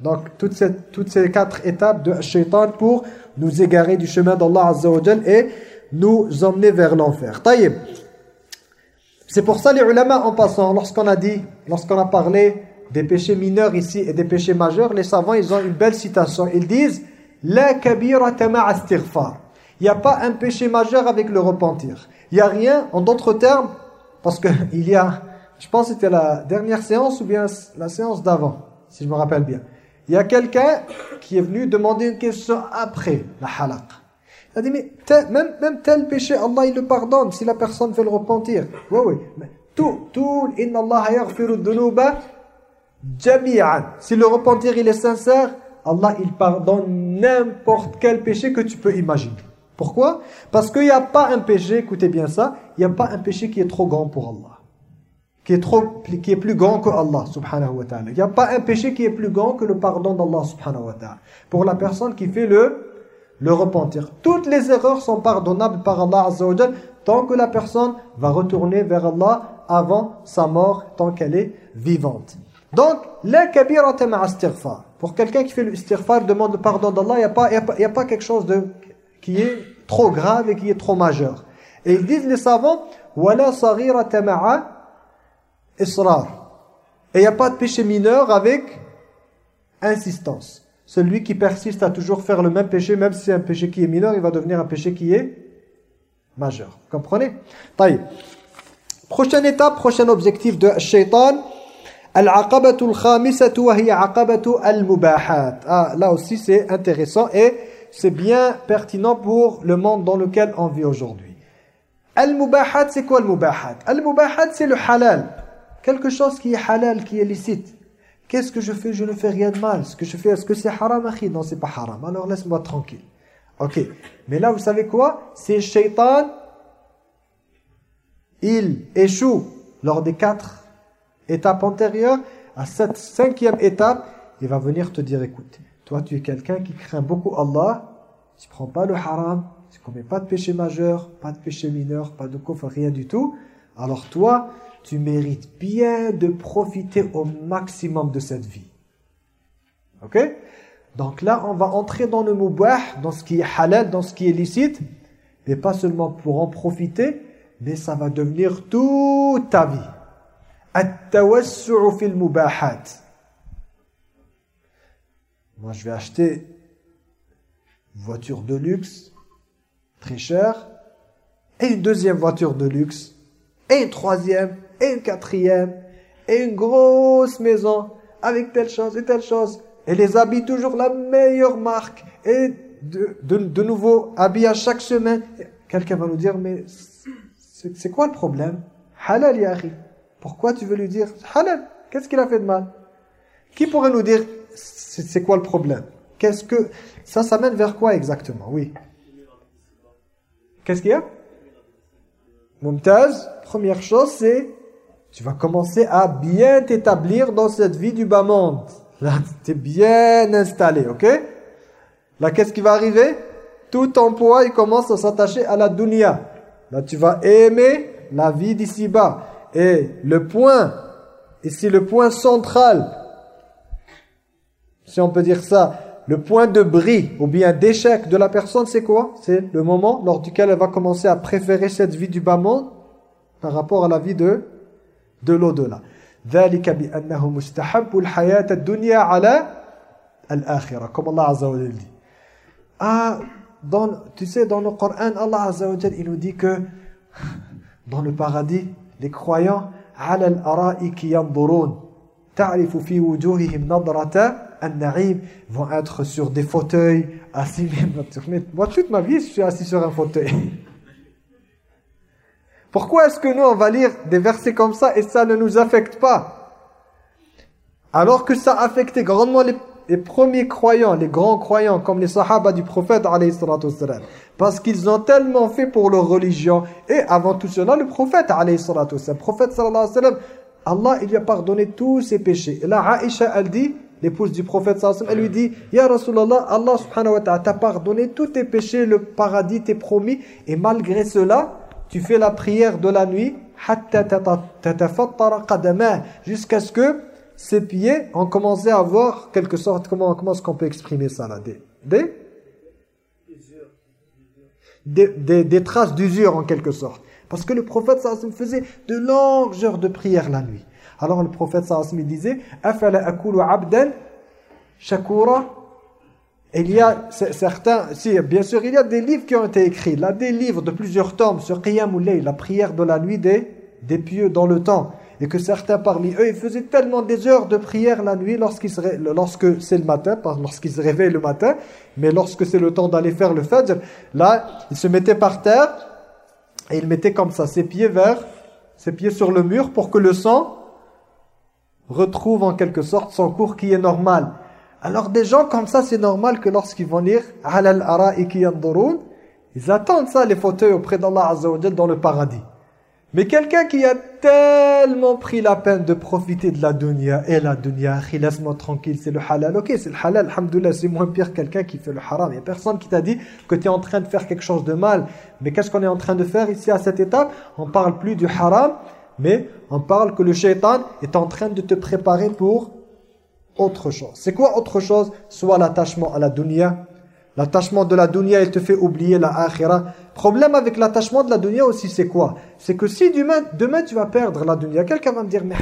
Donc toutes ces, quatre étapes de shaitan pour nous égarer du chemin d'Allah Azza et nous emmener vers l'enfer. Taïb. C'est pour ça les ulama en passant, lorsqu'on a dit, lorsqu'on a parlé des péchés mineurs ici et des péchés majeurs, les savants ils ont une belle citation. Ils disent La kabira istighfar. Il n'y a pas un péché majeur avec le repentir. Il n'y a rien, en d'autres termes, parce qu'il y a, je pense que c'était la dernière séance ou bien la séance d'avant, si je me rappelle bien. Il y a quelqu'un qui est venu demander une question après la halaq. Il a dit, mais même, même tel péché, Allah il le pardonne si la personne veut le repentir. Oui, oui. Mais tout, tout, inna Allah yaghfiru dhunuba jami'an. Si le repentir il est sincère, Allah il pardonne n'importe quel péché que tu peux imaginer. Pourquoi? Parce qu'il n'y a pas un péché, écoutez bien ça, il n'y a pas un péché qui est trop grand pour Allah qui est, trop, qui est plus grand que Allah subhanahu wa ta'ala. Il n'y a pas un péché qui est plus grand que le pardon d'Allah subhanahu wa ta'ala. Pour la personne qui fait le, le repentir. Toutes les erreurs sont pardonnables par Allah azza wa tant que la personne va retourner vers Allah avant sa mort, tant qu'elle est vivante. Donc, la. Pour quelqu'un qui fait le istighfar, demande le pardon d'Allah, il n'y a, pas, a, a pas quelque chose de, qui est trop grave et qui est trop majeur. Et ils disent les savants, wala saghirata ma'a israr. Et il n'y a pas de péché mineur avec insistance. Celui qui persiste à toujours faire le même péché, même si c'est un péché qui est mineur, il va devenir un péché qui est majeur. Vous comprenez? Prochaine étape, prochain objectif de shaitan. Al-aqabatul khamisatu wa hiya aqabatu al-mubahat. Ah, là aussi c'est intéressant et c'est bien pertinent pour le monde dans lequel on vit aujourd'hui. Al-mubahat, c'est quoi al-mubahat Al-mubahat, c'est le halal. Quelque chose qui est halal, qui est licite. Qu'est-ce que je fais? Je ne fais rien de mal. Ce que je fais, est-ce que c'est haram, akhi? Non, c'est pas haram. Alors laisse-moi tranquille. Ok. Mais là, vous savez quoi? C'est shaitan. Il échoue lors des quatre étapes antérieures. À cette cinquième étape, il va venir te dire, écoute, toi tu es quelqu'un qui craint beaucoup Allah. Tu prends pas le haram. Tu commets pas de péché majeur, pas de péché mineur, pas de coffre, rien du tout. Alors toi, tu mérites bien de profiter au maximum de cette vie. Ok? Donc là, on va entrer dans le mubah, dans ce qui est halal, dans ce qui est licite, mais pas seulement pour en profiter, mais ça va devenir toute ta vie. fil mubahat. Moi, je vais acheter une voiture de luxe, très chère, et une deuxième voiture de luxe, et une troisième, et une quatrième, et une grosse maison avec telle chose et telle chose. Et les habits toujours la meilleure marque. Et de, de, nouveaux habits à chaque semaine. Quelqu'un va nous dire, mais c'est quoi le problème? Halal, yari. Pourquoi tu veux lui dire halal? Qu'est-ce qu'il a fait de mal? Qui pourrait nous dire, c'est quoi le problème? Qu'est-ce que... Ça, ça mène vers quoi exactement? Oui. Qu'est-ce qu'il y a? Mumtaz, première chose, c'est tu vas commencer à bien t'établir dans cette vie du bas monde. Là, tu es bien installé, ok? Là, qu'est-ce qui va arriver? Tout ton poids, il commence à s'attacher à la dunya. Là, tu vas aimer la vie d'ici-bas. Et le point, ici le point central, si on peut dire ça, le point de bris ou bien d'échec de la personne, c'est quoi? C'est le moment lors duquel elle va commencer à préférer cette vie du bas monde par rapport à la vie de de l'au-delà. ذلك بأنه مستحب الحياة الدنيا على الآخرة comme Allah Azza wa dit. Ah, dans, tu sais, dans le Coran, Allah Azza wa il nous dit que dans le paradis, les croyants على الأرائك ينظرون تعرف في وجوههم نظرة النعيم vont être sur des fauteuils assis. Moi, toute ma vie, je suis assis sur un fauteuil. Pourquoi est-ce que nous, on va lire des versets comme ça et ça ne nous affecte pas? Alors que ça affectait grandement les, premiers croyants, les grands croyants, comme les sahaba du prophète, parce qu'ils ont tellement fait pour leur religion. Et avant tout cela, le prophète, le prophète, Allah, il lui a pardonné tous ses péchés. Et là, Aïcha, elle dit, l'épouse du prophète elle lui dit Ya Rasulallah, Allah subhanahu wa ta'ala t'a pardonné tous tes péchés, le paradis t'est promis et malgré cela, tu fais la prière de la nuit jusqu'à ce que ses pieds ont commencé à avoir quelque sorte, comment, comment est-ce qu'on peut exprimer ça là? Des, des, des, des traces d'usure en quelque sorte. Parce que le prophète sallallahu faisait de longues heures de prière la nuit. Alors le prophète sallallahu disait afala akulu abdan shakura il y a certains, si bien sûr il y a des livres qui ont été écrits, là des livres de plusieurs tomes sur Qiyam la prière de la nuit des, des pieux dans le temps. Et que certains parmi eux, ils faisaient tellement des heures de prière la nuit lorsqu'ils lorsque c'est le matin, lorsqu'ils se réveillent le matin, mais lorsque c'est le temps d'aller faire le fajr, là, ils se mettaient par terre et ils mettaient comme ça ses pieds vers, ses pieds sur le mur pour que le sang retrouve en quelque sorte son cours qui est normal. Alors des gens comme ça, c'est normal que lorsqu'ils vont lire « Alal ara'iki ils attendent ça, les fauteuils auprès d'Allah Azza dans le paradis. Mais quelqu'un qui a tellement pris la peine de profiter de la dunya, et la dunya, laisse-moi tranquille, c'est le halal. Ok, c'est le halal, alhamdoulilah, c'est moins pire quelqu'un qui fait le haram. Il n'y a personne qui t'a dit que tu es en train de faire quelque chose de mal. Mais qu'est-ce qu'on est en train de faire ici à cette étape? On parle plus du haram, mais on parle que le shaitan est en train de te préparer pour autre chose. C'est quoi autre chose Soit l'attachement à la dunya? L'attachement de la dunya, il te fait oublier la akhira. Problème avec l'attachement de la dunya aussi, c'est quoi? C'est que si demain, demain tu vas perdre la dunya, quelqu'un va me dire, mais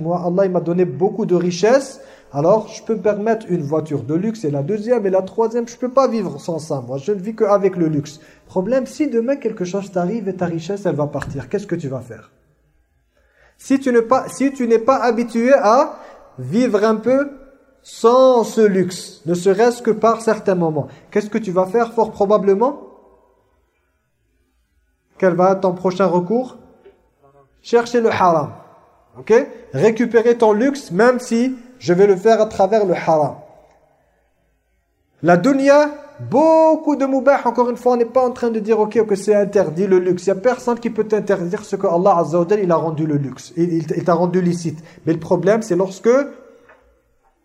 moi, Allah m'a donné beaucoup de richesses, alors je peux me permettre une voiture de luxe, et la deuxième et la troisième, je peux pas vivre sans ça, moi, je ne vis qu'avec le luxe. Problème, si demain quelque chose t'arrive et ta richesse, elle va partir, qu'est-ce que tu vas faire? Si tu n'es pas, si tu n'es pas habitué à vivre un peu sans ce luxe, ne serait-ce que par certains moments, qu'est-ce que tu vas faire fort probablement? Quel va être ton prochain recours? Chercher le haram. Ok? Récupérer ton luxe, même si je vais le faire à travers le haram. La dunya, Beaucoup de moubah, encore une fois, on n'est pas en train de dire ok que c'est interdit le luxe. Il n'y a personne qui peut t'interdire ce que Allah Azza wa il a rendu le luxe. Il, il, t'a rendu licite. Mais le problème, c'est lorsque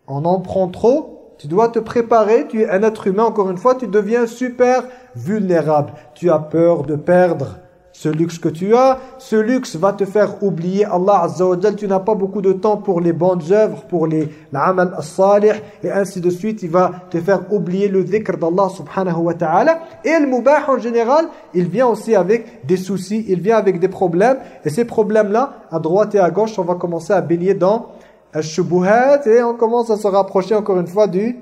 on en prend trop, tu dois te préparer, tu es un être humain, encore une fois, tu deviens super vulnérable. Tu as peur de perdre ce luxe que tu as, ce luxe va te faire oublier Allah Azza wa Tu n'as pas beaucoup de temps pour les bonnes œuvres, pour les l'amal as-salih, et ainsi de suite. Il va te faire oublier le dhikr d'Allah subhanahu wa ta'ala. Et le mubah en général, il vient aussi avec des soucis, il vient avec des problèmes. Et ces problèmes-là, à droite et à gauche, on va commencer à baigner dans al-shubuhat et on commence à se rapprocher encore une fois du,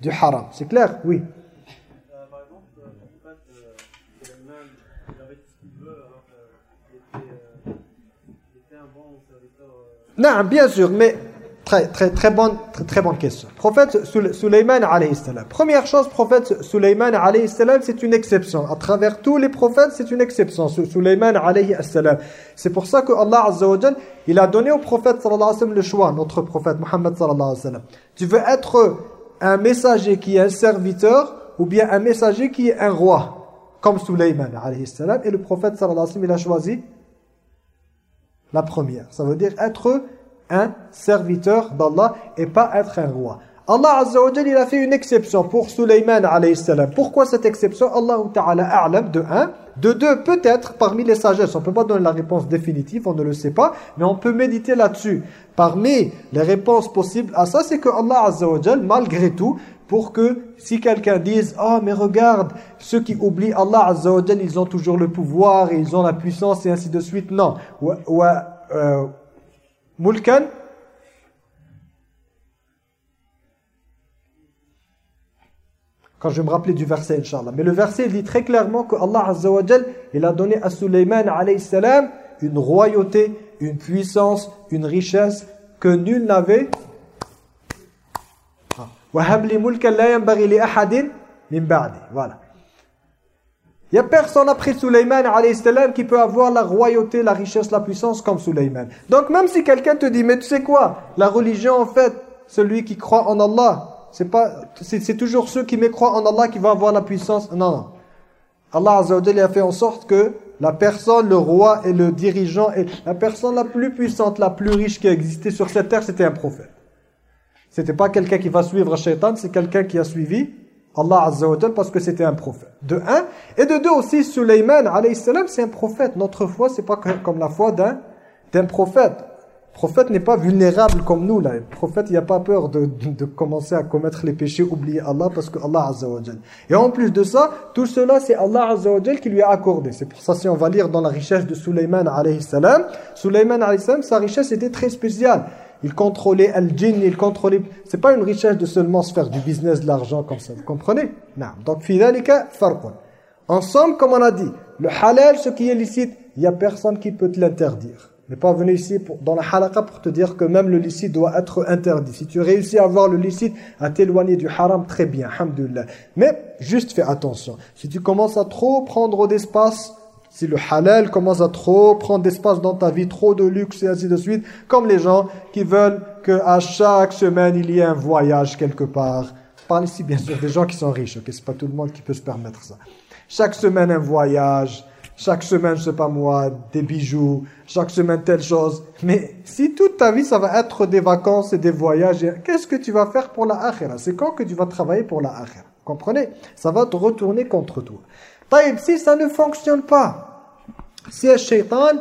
du haram. C'est clair? Oui. Non, bien sûr, mais très très très bonne très, très bonne question. Prophète Suleyman alayhi salam. Première chose, prophète Suleyman alayhi salam, c'est une exception. À travers tous les prophètes, c'est une exception. Suleyman alayhi salam. C'est pour ça que Allah azza il a donné au prophète sallallahu alayhi wa le choix, notre prophète Muhammad sallallahu alayhi wa. Tu veux être un messager qui est un serviteur ou bien un messager qui est un roi comme Suleyman alayhi salam et le prophète sallallahu alayhi wa sallam il a choisi la première. Ça veut dire être un serviteur d'Allah et pas être un roi. Allah Azza wa il a fait une exception pour Sulaiman alayhi salam. Pourquoi cette exception? Allah Ta'ala a'lam de un. De deux, peut-être parmi les sagesses, on ne peut pas donner la réponse définitive, on ne le sait pas, mais on peut méditer là-dessus. Parmi les réponses possibles à ça, c'est que Allah Azza wa malgré tout, pour que si quelqu'un dise « Oh, mais regarde, ceux qui oublient Allah Azza wa ils ont toujours le pouvoir, ils ont la puissance, et ainsi de suite. » Non. Euh, mulkan quand je vais me rappeler du verset, Inch'Allah. Mais le verset, dit très clairement que Allah Azza wa il a donné à Sulaiman, alayhi salam, une royauté, une puissance, une richesse que nul n'avait voilà. Il n'y a personne après Suleiman qui peut avoir la royauté, la richesse, la puissance comme Suleiman. Donc même si quelqu'un te dit, mais tu sais quoi? La religion en fait, celui qui croit en Allah, c'est pas, c'est toujours ceux qui mécroient en Allah qui vont avoir la puissance. Non, non. Allah Azza a fait en sorte que la personne, le roi et le dirigeant, et la personne la plus puissante, la plus riche qui a existé sur cette terre, c'était un prophète. C'était pas quelqu'un qui va suivre Shaitan, c'est quelqu'un qui a suivi Allah Azza parce que c'était un prophète. De un. Et de deux aussi, salam, c'est un prophète. Notre foi, c'est pas comme la foi d'un d'un prophète. Le prophète n'est pas vulnérable comme nous. Là. Le prophète, il a pas peur de, de, commencer à commettre les péchés, oublier Allah, parce que Allah Azza Et en plus de ça, tout cela, c'est Allah Azza qui lui a accordé. C'est pour ça, si on va lire dans la richesse de Suleiman alayhi salam, Suleiman alayhi salam, sa richesse était très spéciale il contrôlait Al-Jinn, il contrôlait... C'est pas une richesse de seulement se faire du business, de l'argent comme ça, vous comprenez? Non. Donc, fidalika farqun. Ensemble, comme on a dit, le halal, ce qui est licite, il n'y a personne qui peut te l'interdire. Mais pas venir ici pour, dans la halakha pour te dire que même le licite doit être interdit. Si tu réussis à avoir le licite, à t'éloigner du haram, très bien, alhamdulillah. Mais juste fais attention. Si tu commences à trop prendre d'espace si le halal commence à trop prendre d'espace dans ta vie, trop de luxe et ainsi de suite, comme les gens qui veulent qu'à chaque semaine il y ait un voyage quelque part. Je parle ici bien sûr des gens qui sont riches, ok c'est pas tout le monde qui peut se permettre ça. Chaque semaine un voyage, chaque semaine, je sais pas moi, des bijoux, chaque semaine telle chose. Mais si toute ta vie, ça va être des vacances et des voyages, qu'est-ce que tu vas faire pour la akhira? C'est quand que tu vas travailler pour la akhira? Comprenez? Ça va te retourner contre toi si ça ne fonctionne pas, si un shaitan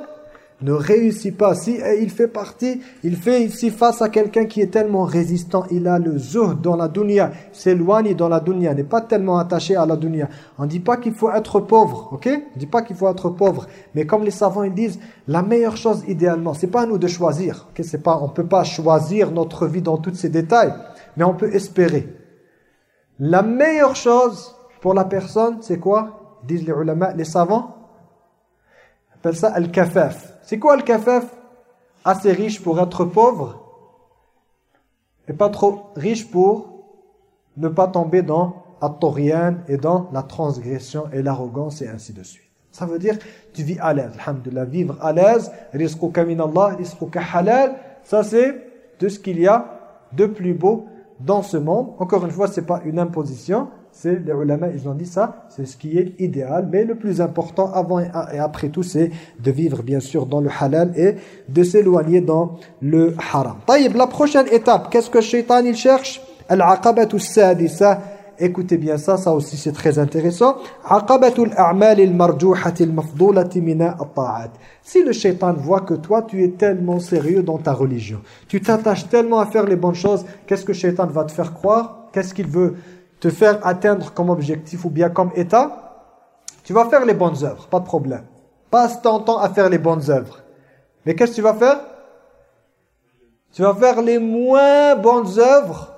ne réussit pas, si eh, il fait partie, il fait ici face à quelqu'un qui est tellement résistant, il a le zuhd dans la dunya, s'éloigne dans la dunya, n'est pas tellement attaché à la dunya. On ne dit pas qu'il faut être pauvre, ok? On ne dit pas qu'il faut être pauvre, mais comme les savants ils disent, la meilleure chose idéalement, c'est pas à nous de choisir, ok? C'est pas, on peut pas choisir notre vie dans tous ces détails, mais on peut espérer. La meilleure chose pour la personne, c'est quoi? Disent les ulama, les savants, appellent ça al-kafaf. C'est quoi al-kafaf? Assez riche pour être pauvre et pas trop riche pour ne pas tomber dans la et dans la transgression et l'arrogance et ainsi de suite. Ça veut dire tu vis à l'aise, alhamdulillah, vivre à l'aise, rizquka min Allah, rizquka halal, ça c'est de ce qu'il y a de plus beau dans ce monde. Encore une fois, c'est pas une imposition, c'est les ulama, ils ont dit ça, c'est ce qui est idéal, mais le plus important avant et après tout, c'est de vivre bien sûr dans le halal et de s'éloigner dans le haram. Taïb, la prochaine étape, qu'est-ce que Shaitan il cherche? Al-aqabatu sadisa. Écoutez bien ça, ça aussi c'est très intéressant. Aqabatul a'mal al-marjuhati al-mafdulati mina. Si le shaitan voit que toi tu es tellement sérieux dans ta religion, tu t'attaches tellement à faire les bonnes choses, qu'est-ce que shaitan va te faire croire? Qu'est-ce qu'il veut te faire atteindre comme objectif ou bien comme état, tu vas faire les bonnes œuvres, pas de problème. Passe ton temps à faire les bonnes œuvres. Mais qu'est-ce que tu vas faire? Tu vas faire les moins bonnes œuvres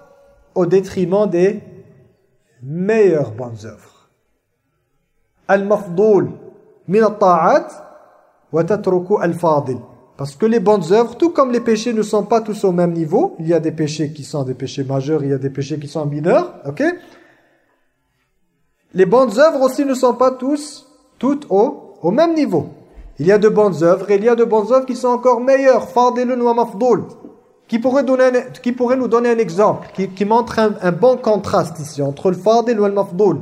au détriment des meilleures bonnes œuvres. Al-mafdoul min al-ta'at wa al-fadil. Parce que les bonnes œuvres, tout comme les péchés ne sont pas tous au même niveau, il y a des péchés qui sont des péchés majeurs, il y a des péchés qui sont mineurs, Les bonnes œuvres aussi ne sont pas tous, toutes au, même niveau. Il y a de bonnes œuvres et il y a de bonnes œuvres qui sont encore meilleures. Fadilun wa mafdoul. Qui pourrait, qui pourrait nous donner un exemple, qui, montre un, bon contraste ici, entre le fadil et le mafdoul.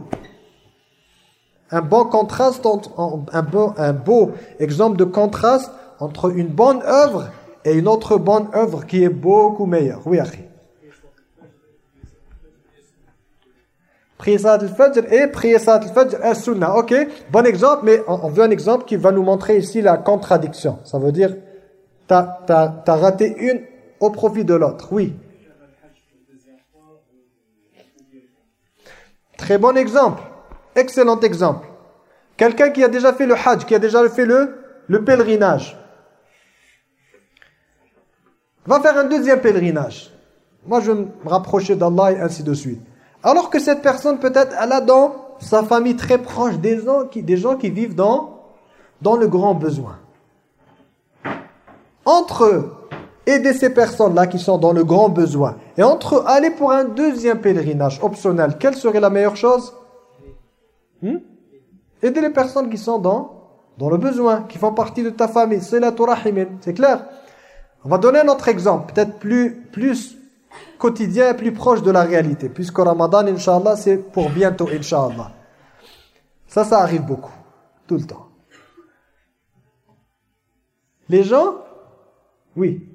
Un bon contraste, un, beau, un beau exemple de contraste entre une bonne œuvre et une autre bonne œuvre qui est beaucoup meilleure. Oui, Akhi. Prier al-Fajr et prier Salat al-Fajr et Sunnah. Ok, bon exemple, mais on, veut un exemple qui va nous montrer ici la contradiction. Ça veut dire, tu as, raté une au profit de l'autre. Oui. Très bon exemple. Excellent exemple. Quelqu'un qui a déjà fait le hajj, qui a déjà fait le, le pèlerinage va faire un deuxième pèlerinage. Moi, je vais me rapprocher d'Allah et ainsi de suite. Alors que cette personne, peut-être, elle a dans sa famille très proche des gens qui, des gens qui vivent dans, dans le grand besoin. Entre aider ces personnes-là qui sont dans le grand besoin et entre aller pour un deuxième pèlerinage optionnel, quelle serait la meilleure chose? Hmm? Aider les personnes qui sont dans, dans le besoin, qui font partie de ta famille. C'est la C'est clair? On va donner un autre exemple, peut-être plus, plus quotidien, plus proche de la réalité. Puisque Ramadan, Inch'Allah, c'est pour bientôt, Inch'Allah. Ça, ça arrive beaucoup. Tout le temps. Les gens Oui.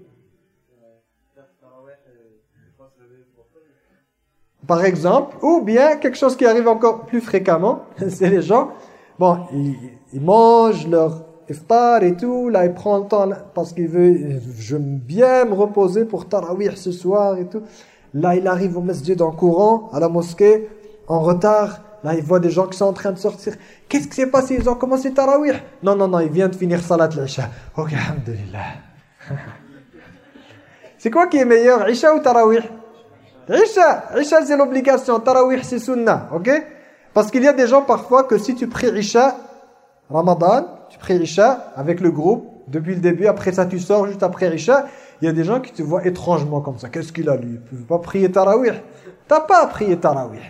Par exemple, ou bien quelque chose qui arrive encore plus fréquemment, c'est les gens, bon, ils, mangent leur iftar et tout, là ils prennent le temps parce qu'ils veulent, je bien me reposer pour tarawih ce soir et tout. Là il arrive au masjid en courant, à la mosquée, en retard, là il voit des gens qui sont en train de sortir. Qu'est-ce qui s'est passé? Ils ont commencé tarawih Non, non, non, il vient de finir salat l'isha. Ok, alhamdulillah. c'est quoi qui est meilleur, isha ou tarawih? Isha, Isha c'est l'obligation, Tarawih c'est sunnah, ok? Parce qu'il y a des gens parfois que si tu pries Isha, Ramadan, tu pries Isha avec le groupe, depuis le début, après ça tu sors juste après Isha, il y a des gens qui te voient étrangement comme ça. Qu'est-ce qu'il a lui? Il ne peut pas prier Tarawih. T'as pas à prier Tarawih.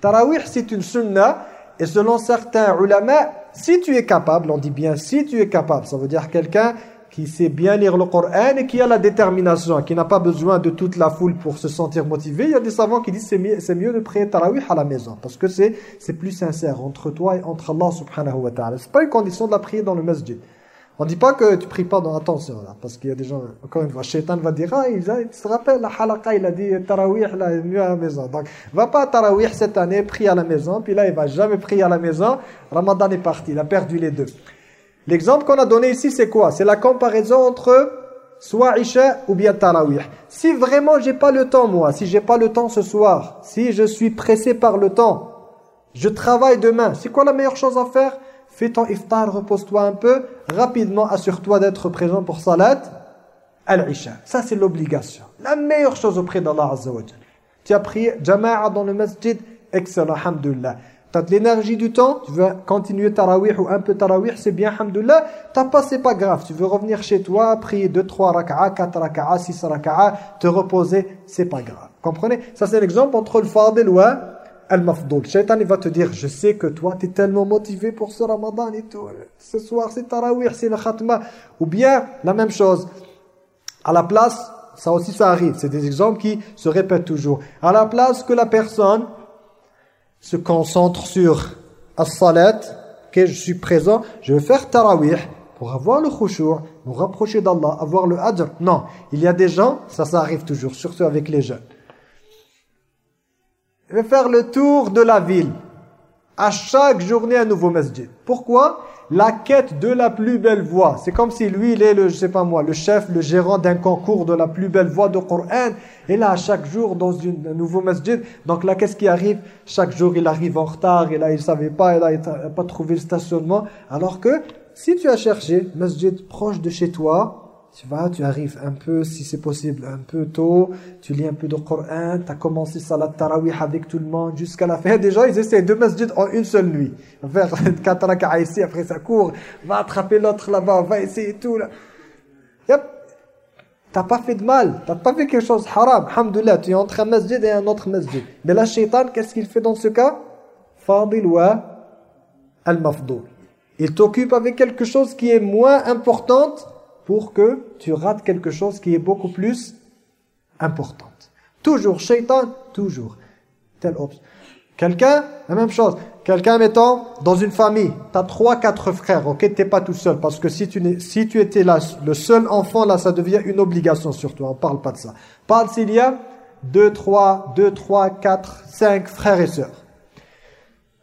Tarawih c'est une sunnah, et selon certains ulama, si tu es capable, on dit bien si tu es capable, ça veut dire quelqu'un qui sait bien lire le Coran et qui a la détermination, qui n'a pas besoin de toute la foule pour se sentir motivé. Il y a des savants qui disent c'est mieux, de prier tarawih à la maison parce que c'est plus sincère entre toi et entre Allah subhanahu wa ta'ala. C'est pas une condition de la prier dans le masjid. On dit pas que tu pries pas dans attention là, parce qu'il y a des gens, encore une fois, Shaitan va dire, ah, il, se rappelle, la halaqa, il a dit tarawih, là, mieux à la maison. Donc, va pas à tarawih cette année, prie à la maison, puis là, il va jamais prier à la maison, Ramadan est parti, il a perdu les deux. L'exemple qu'on a donné ici, c'est quoi? C'est la comparaison entre soit Isha ou bien Tarawih. Si vraiment j'ai pas le temps, moi, si j'ai pas le temps ce soir, si je suis pressé par le temps, je travaille demain, c'est quoi la meilleure chose à faire? Fais ton iftar, repose-toi un peu, rapidement assure-toi d'être présent pour salat al-Isha. Ça c'est l'obligation. La meilleure chose auprès d'Allah Azza wa Tu as prié jama'a dans le masjid, excellent, alhamdulillah. L'énergie du temps, tu veux continuer tarawih ou un peu tarawih, c'est bien, alhamdoulilah. T'as pas, c'est pas grave. Tu veux revenir chez toi, prier 2, 3 raka'a, 4 raka'a, 6 raka'a, te reposer, c'est pas grave. Comprenez? Ça, c'est l'exemple entre le fadil ou al-mafdoul. Shaitan, il va te dire, je sais que toi, tu es tellement motivé pour ce ramadan et tout. Ce soir, c'est tarawih, c'est le khatma. Ou bien, la même chose. À la place, ça aussi, ça arrive. C'est des exemples qui se répètent toujours. À la place que la personne se concentre sur as-salat, que je suis présent, je vais faire tarawih pour avoir le khushu', me rapprocher d'Allah, avoir le adr. Non, il y a des gens, ça ça arrive toujours, surtout avec les jeunes. Je vais faire le tour de la ville. À chaque journée, un nouveau masjid. Pourquoi? La quête de la plus belle voix. C'est comme si lui, il est le, je sais pas moi, le chef, le gérant d'un concours de la plus belle voix de Coran. Et là, chaque jour, dans une, un nouveau masjid. Donc là, qu'est-ce qui arrive? Chaque jour, il arrive en retard. Et là, il savait pas. Et là, il n'a pas trouvé le stationnement. Alors que, si tu as cherché masjid proche de chez toi, tu vas, tu arrives un peu, si c'est possible, un peu tôt, tu lis un peu de Coran, tu as commencé salat tarawih avec tout le monde jusqu'à la fin. Déjà, ils essaient deux masjids en une seule nuit. On va faire ici, après ça court, va attraper l'autre là-bas, va essayer tout là. Yep. T'as pas fait de mal, t'as pas fait quelque chose haram. Alhamdoulilah, tu es entre un masjid et un autre masjid. Mais la shaitan, qu'est-ce qu'il fait dans ce cas? Fadil wa al-mafdoul. Il t'occupe avec quelque chose qui est moins importante pour que tu rates quelque chose qui est beaucoup plus importante. Toujours, shaitan, toujours. Tel Quelqu'un, la même chose. Quelqu'un, mettons, dans une famille, tu as trois, quatre frères, ok Tu pas tout seul, parce que si tu, si tu étais là, le seul enfant, là, ça devient une obligation sur toi. On parle pas de ça. Parle s'il y a deux, trois, deux, trois, quatre, cinq frères et sœurs.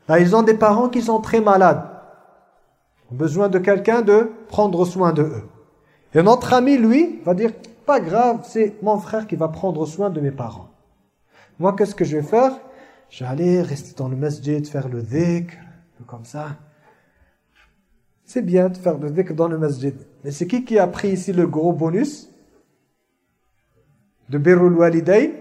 Là, ils ont des parents qui sont très malades. Ont besoin de quelqu'un de prendre soin de eux. Et notre ami, lui, va dire, pas grave, c'est mon frère qui va prendre soin de mes parents. Moi, qu'est-ce que je vais faire? Je vais aller rester dans le masjid, faire le dhikr, comme ça. C'est bien de faire le dhikr dans le masjid. Mais c'est qui qui a pris ici le gros bonus de Birrul Walidayn?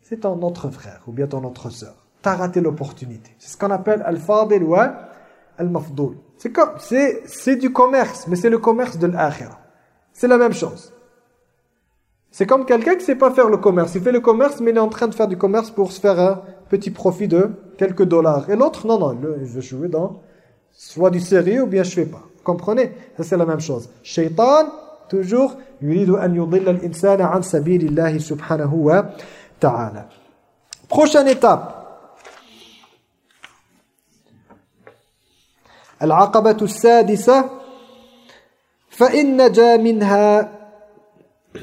C'est ton autre frère ou bien ton autre sœur. Tu as raté l'opportunité. C'est ce qu'on appelle al-fadil wa al-mafdoul. C'est comme, c'est du commerce, mais c'est le commerce de l'akhirah. C'est la même chose. C'est comme quelqu'un qui ne sait pas faire le commerce. Il fait le commerce, mais il est en train de faire du commerce pour se faire un petit profit de quelques dollars. Et l'autre, non, non, le, je jouer dans soit du sérieux ou bien je ne fais pas. Vous comprenez? C'est la même chose. Shaitan, toujours, yuridu an yudilla an subhanahu wa ta'ala. Prochaine étape. العقبة السادسة فإن نجا منها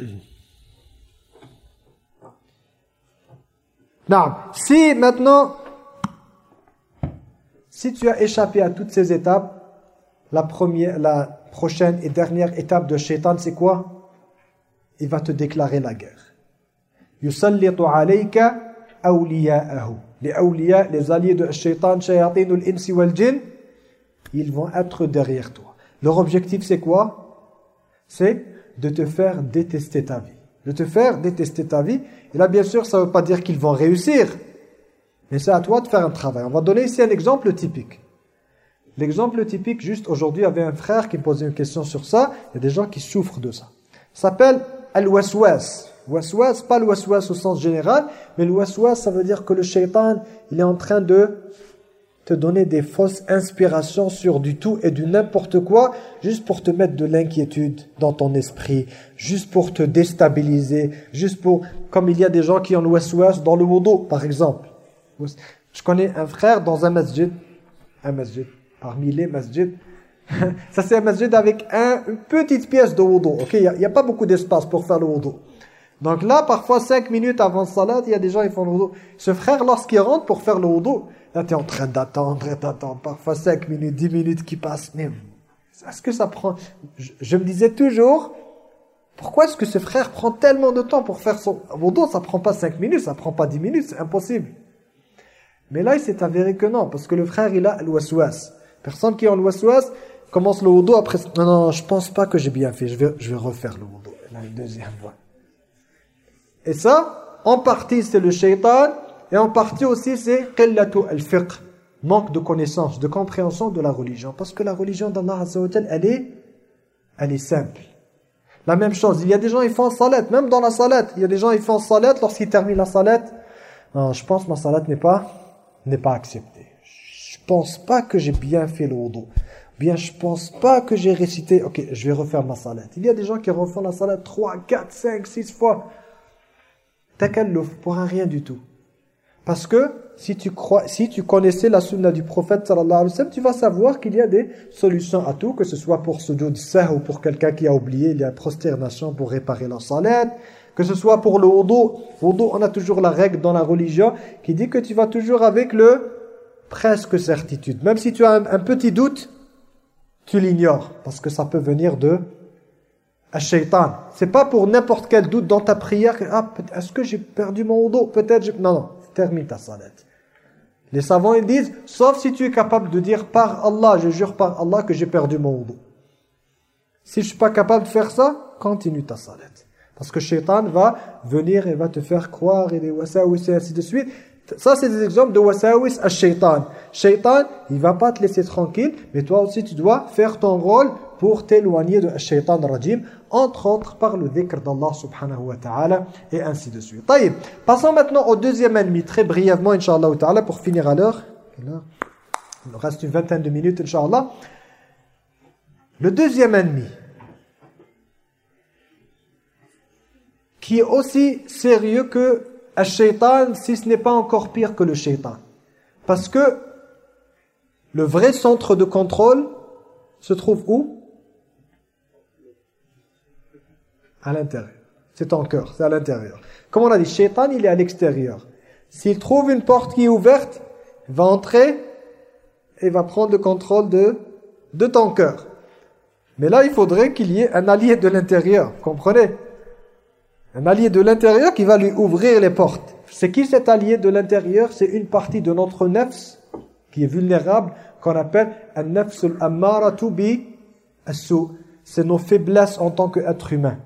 Non. Si maintenant, si tu as échappé à toutes ces étapes, la première, la prochaine et dernière étape de Shaitan, c'est quoi Il va te déclarer la guerre. يُسَلِّطُ عَلَيْكَ أَوْلِيَاءَهُ Les awliya, les alliés de Shaitan, shayatin al-insi wal-jinn, ils vont être derrière toi. Leur objectif, c'est quoi? C'est de te faire détester ta vie. De te faire détester ta vie. Et là, bien sûr, ça ne veut pas dire qu'ils vont réussir. Mais c'est à toi de faire un travail. On va donner ici un exemple typique. L'exemple typique, juste aujourd'hui, il y avait un frère qui me posait une question sur ça. Il y a des gens qui souffrent de ça. Ça s'appelle al-waswas. Waswas, pas le waswas au sens général, mais le waswas, ça veut dire que le shaitan, il est en train de te donner des fausses inspirations sur du tout et du n'importe quoi, juste pour te mettre de l'inquiétude dans ton esprit, juste pour te déstabiliser, juste pour, comme il y a des gens qui ont le waswas dans le wudu, par exemple. Je connais un frère dans un masjid, un masjid, parmi les masjids, ça c'est un masjid avec un, une petite pièce de wudu, ok? Il n'y a, pas beaucoup d'espace pour faire le wudu. Donc là, parfois, cinq minutes avant le salat, il y a des gens qui font le wudu. Ce frère, lorsqu'il rentre pour faire le wudu, Là, tu es en train d'attendre et d'attendre. Parfois 5 minutes, 10 minutes qui passent. Mais est-ce que ça prend... Je, me disais toujours, pourquoi est-ce que ce frère prend tellement de temps pour faire son wudu Ça prend pas 5 minutes, ça prend pas 10 minutes, c'est impossible. Mais là, il s'est avéré que non, parce que le frère, il a l'ouasouas. Personne qui a l'ouasouas commence le wudu après... Non, non, je pense pas que j'ai bien fait, je vais, je vais refaire le wudu. Une deuxième fois. Et ça, en partie, c'est le shaitan et en partie aussi, c'est qillatu al-fiqh, manque de connaissance, de compréhension de la religion. Parce que la religion d'Allah elle est, elle est simple. La même chose, il y a des gens qui font salat, même dans la salat. Il y a des gens qui font salat, lorsqu'ils terminent la salat, je pense que ma salat n'est pas, n'est pas acceptée. Je pense pas que j'ai bien fait le wudu. Bien, je pense pas que j'ai récité, ok, je vais refaire ma salat. Il y a des gens qui refont la salat 3, 4, 5, 6 fois. Takalluf, pour un rien du tout. Parce que si tu, crois, si tu connaissais la sunna du prophète sallallahu alayhi wa sallam, tu vas savoir qu'il y a des solutions à tout, que ce soit pour sujoud sah ou pour quelqu'un qui a oublié, il y a prosternation pour réparer la salat, que ce soit pour le wudu. Wudu, on a toujours la règle dans la religion qui dit que tu vas toujours avec le presque certitude. Même si tu as un, petit doute, tu l'ignores parce que ça peut venir de shaitan. C'est pas pour n'importe quel doute dans ta prière que ah, est-ce que j'ai perdu mon wudu? Peut-être non non termine ta salat. Les savants ils disent, sauf si tu es capable de dire par Allah, je jure par Allah que j'ai perdu mon wudu. Si je suis pas capable de faire ça, continue ta salat. Parce que shaitan va venir et va te faire croire et des wasawis et ainsi de suite. Ça, c'est des exemples de wasawis à shaitan. Shaitan, il va pas te laisser tranquille, mais toi aussi, tu dois faire ton rôle pour t'éloigner de shaitan rajim, entre autres par le dhikr d'Allah subhanahu wa ta'ala, et ainsi de suite. Taïb. Passons maintenant au deuxième ennemi, très brièvement, inshallah ta'ala, pour finir à l'heure. Il nous reste une vingtaine de minutes, inshallah. Le deuxième ennemi, qui est aussi sérieux que shaitan, si ce n'est pas encore pire que le shaitan. Parce que le vrai centre de contrôle se trouve où? À l'intérieur. C'est ton cœur, c'est à l'intérieur. Comme on a dit, Shaitan, il est à l'extérieur. S'il trouve une porte qui est ouverte, il va entrer et va prendre le contrôle de, de ton cœur. Mais là, il faudrait qu'il y ait un allié de l'intérieur, comprenez? Un allié de l'intérieur qui va lui ouvrir les portes. C'est qui cet allié de l'intérieur? C'est une partie de notre nefs qui est vulnérable, qu'on appelle un nefs al-ammaratu bi C'est nos faiblesses en tant qu'être humain.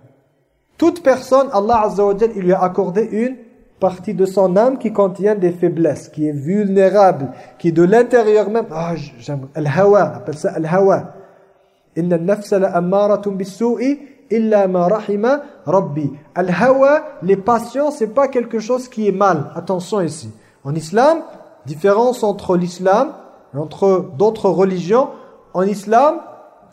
Toute personne, Allah Azza il lui a accordé une partie de son âme qui contient des faiblesses, qui est vulnérable, qui de l'intérieur même. Ah, j'aime. Al-hawa, appelle ça al-hawa. Inna al-nafsa la bis-su'i illa ma rahima rabbi. Al-hawa, les passions, c'est pas quelque chose qui est mal. Attention ici. En islam, différence entre l'islam et entre d'autres religions. En islam,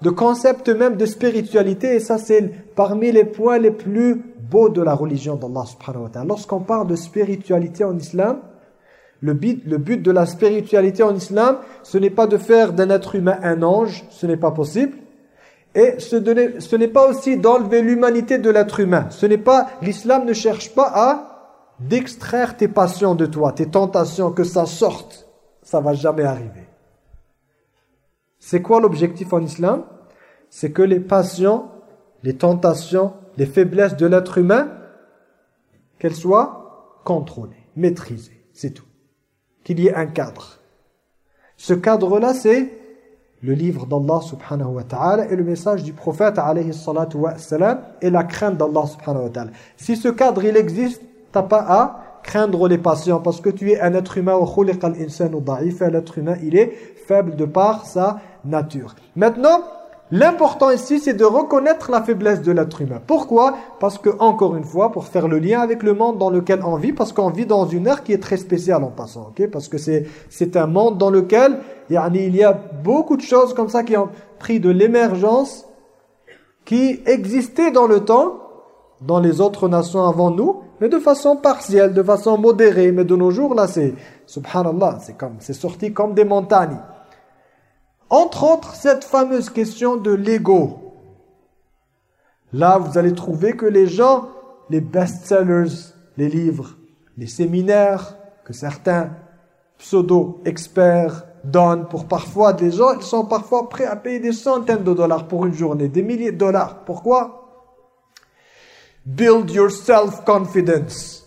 de concept même de spiritualité, et ça c'est parmi les points les plus beaux de la religion d'Allah subhanahu wa ta'ala. Lorsqu'on parle de spiritualité en islam, le but, de la spiritualité en islam, ce n'est pas de faire d'un être humain un ange, ce n'est pas possible. Et ce n'est pas aussi d'enlever l'humanité de l'être humain. Ce n'est pas, l'islam ne cherche pas à d'extraire tes passions de toi, tes tentations, que ça sorte. Ça va jamais arriver. C'est quoi l'objectif en islam? C'est que les passions, les tentations, les faiblesses de l'être humain, qu'elles soient contrôlées, maîtrisées. C'est tout. Qu'il y ait un cadre. Ce cadre-là, c'est le livre d'Allah subhanahu wa ta'ala et le message du prophète alayhi salatu wa salam et la crainte d'Allah subhanahu wa ta'ala. Si ce cadre il existe, t'as pas à craindre les patients parce que tu es un être humain l'être humain il est faible de par sa nature. Maintenant, L'important ici, c'est de reconnaître la faiblesse de l'être humain. Pourquoi? Parce que, encore une fois, pour faire le lien avec le monde dans lequel on vit, parce qu'on vit dans une ère qui est très spéciale en passant, ok? Parce que c'est un monde dans lequel il y a beaucoup de choses comme ça qui ont pris de l'émergence, qui existaient dans le temps, dans les autres nations avant nous, mais de façon partielle, de façon modérée. Mais de nos jours, là, c'est, subhanallah, c'est comme, c'est sorti comme des montagnes. Entre autres, cette fameuse question de l'ego. Là, vous allez trouver que les gens, les best-sellers, les livres, les séminaires que certains pseudo-experts donnent pour parfois des gens, ils sont parfois prêts à payer des centaines de dollars pour une journée, des milliers de dollars. Pourquoi? Build your self-confidence.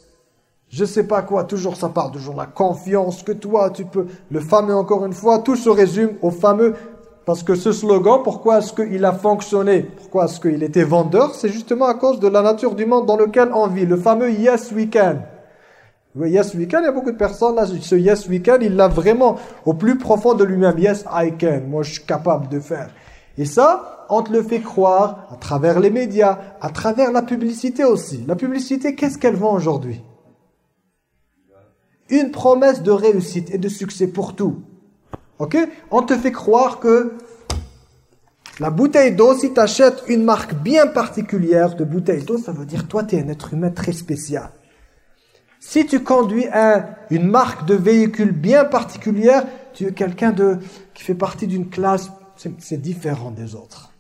Je sais pas quoi, toujours ça parle toujours la confiance que toi tu peux, le fameux encore une fois, tout se résume au fameux, parce que ce slogan, pourquoi est-ce qu'il a fonctionné, pourquoi est-ce qu'il était vendeur, c'est justement à cause de la nature du monde dans lequel on vit, le fameux Yes We Can. Yes We Can, il y a beaucoup de personnes là, ce Yes We Can, il l'a vraiment au plus profond de lui-même, Yes I Can, moi je suis capable de faire. Et ça, on te le fait croire à travers les médias, à travers la publicité aussi. La publicité, qu'est-ce qu'elle vend aujourd'hui? Une promesse de réussite et de succès pour tout. Ok? On te fait croire que la bouteille d'eau, si tu achètes une marque bien particulière de bouteille d'eau, ça veut dire toi, tu es un être humain très spécial. Si tu conduis un, une marque de véhicule bien particulière, tu es quelqu'un qui fait partie d'une classe, c'est différent des autres.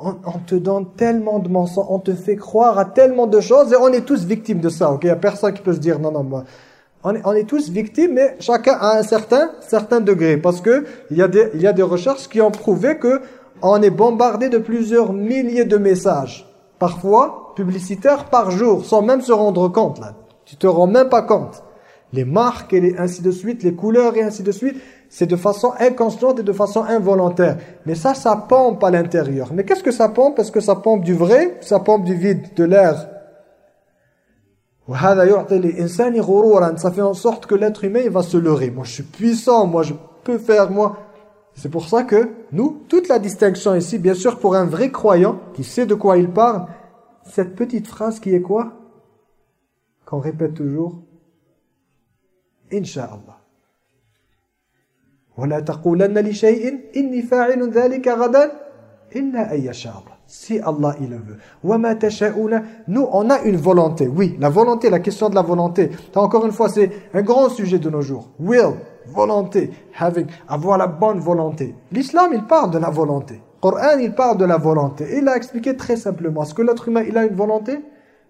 On, on, te donne tellement de mensonges, on te fait croire à tellement de choses et on est tous victimes de ça. Ok, il n'y a personne qui peut se dire non, non, moi, on est, tous victimes, mais chacun à un certain, certain degré. Parce que il y, a des, il y a des recherches qui ont prouvé que on est bombardé de plusieurs milliers de messages, parfois publicitaires par jour, sans même se rendre compte. Là. Tu te rends même pas compte. Les marques et ainsi de suite, les couleurs et ainsi de suite, c'est de façon inconsciente et de façon involontaire. Mais ça, ça pompe à l'intérieur. Mais qu'est-ce que ça pompe? Est-ce que ça pompe du vrai Ça pompe du vide, de l'air ça fait en sorte que l'être humain il va se leurrer. Moi je suis puissant, moi je peux faire, moi. C'est pour ça que nous, toute la distinction ici, bien sûr pour un vrai croyant qui sait de quoi il parle, cette petite phrase qui est quoi? Qu'on répète toujours Inch'Allah. ولا تقولن لشيء إني فاعل ذلك غدا إلا أن يشاء الله si Allah il le veut. Nous, on a une volonté. Oui, la volonté, la question de la volonté. Encore une fois, c'est un grand sujet de nos jours. Will, volonté, having, avoir la bonne volonté. L'islam, il parle de la volonté. Le Coran, il parle de la volonté. Et il a expliqué très simplement. Est-ce que l'être humain, il a une volonté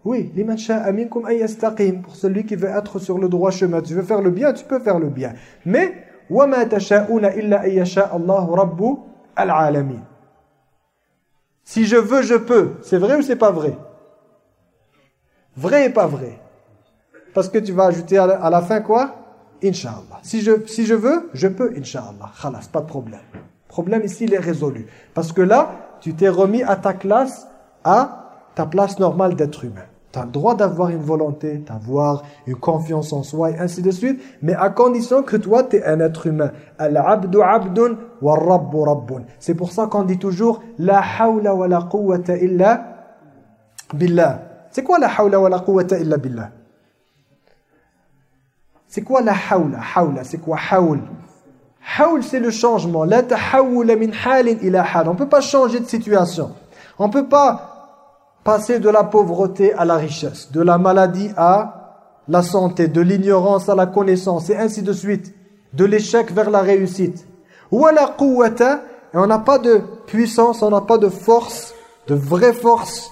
Oui. Pour celui qui veut être sur le droit chemin. Tu veux faire le bien, tu peux faire le bien. Mais, وَمَا تَشَاءُونَ إِلَّا أَيَّشَاءَ اللَّهُ رَبُّ الْعَالَمِينَ si je veux, je peux. C'est vrai ou c'est pas vrai Vrai et pas vrai. Parce que tu vas ajouter à la, fin quoi Inch'Allah. Si je, si je veux, je peux, Inch'Allah. Khalas, pas de problème. Le problème ici, il est résolu. Parce que là, tu t'es remis à ta classe, à ta place normale d'être humain. Le droit d'avoir une volonté, d'avoir une confiance en soi et ainsi de suite, mais à condition que toi, tu es un être humain. Al-abdu wa rabbu. C'est pour ça qu'on dit toujours La hawla wa la quwwata illa billah. C'est quoi la hawla wa la quwwata illa billah? C'est quoi la hawla? Hawla, c'est quoi? Hawl Hawl, c'est le changement. La tahawula min halin ila hal. On peut pas changer de situation. On peut pas passer de la pauvreté à la richesse, de la maladie à la santé, de l'ignorance à la connaissance, et ainsi de suite. De l'échec vers la réussite. Wala quwwata, et on n'a pas de puissance, on n'a pas de force, de vraie force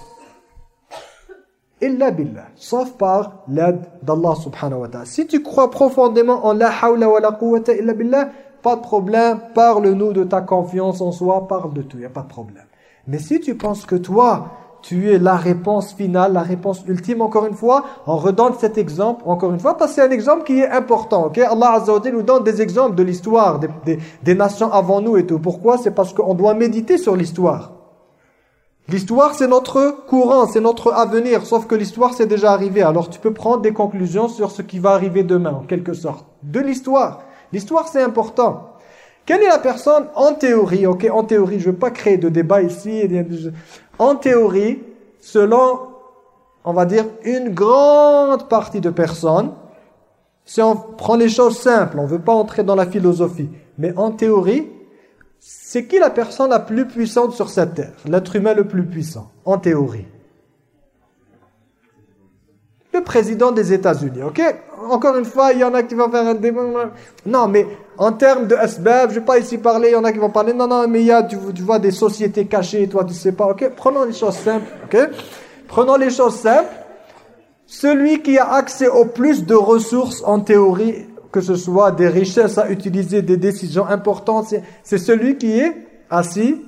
illa billah, sauf par l'aide d'Allah subhanahu wa ta'ala. Si tu crois profondément en la hawla wa la quwwata illa billah, pas de problème, parle-nous de ta confiance en soi, parle de tout, il n'y a pas de problème. Mais si tu penses que toi, tu es la réponse finale, la réponse ultime, encore une fois, on redonne cet exemple, encore une fois, parce que c'est un exemple qui est important. ok? Allah Azza nous donne des exemples de l'histoire, des nations avant nous et tout. Pourquoi? C'est parce qu'on doit méditer sur l'histoire. L'histoire, c'est notre courant, c'est notre avenir, sauf que l'histoire, c'est déjà arrivé. Alors, tu peux prendre des conclusions sur ce qui va arriver demain, en quelque sorte. De l'histoire. L'histoire, c'est important. Quelle est la personne, en théorie, ok, en théorie, je ne veux pas créer de débat ici, en théorie, selon, on va dire, une grande partie de personnes, si on prend les choses simples, on ne veut pas entrer dans la philosophie, mais en théorie, c'est qui la personne la plus puissante sur cette terre? L'être humain le plus puissant, en théorie. Le président des États-Unis, ok? Encore une fois, il y en a qui vont faire un débat. Non, mais en termes de SBF, je ne vais pas ici parler, il y en a qui vont parler. Non, non, mais il y a, tu, vois, des sociétés cachées, toi, tu ne sais pas, ok Prenons les choses simples, ok? Prenons les choses simples. Celui qui a accès au plus de ressources, en théorie, que ce soit des richesses à utiliser, des décisions importantes, c'est celui qui est assis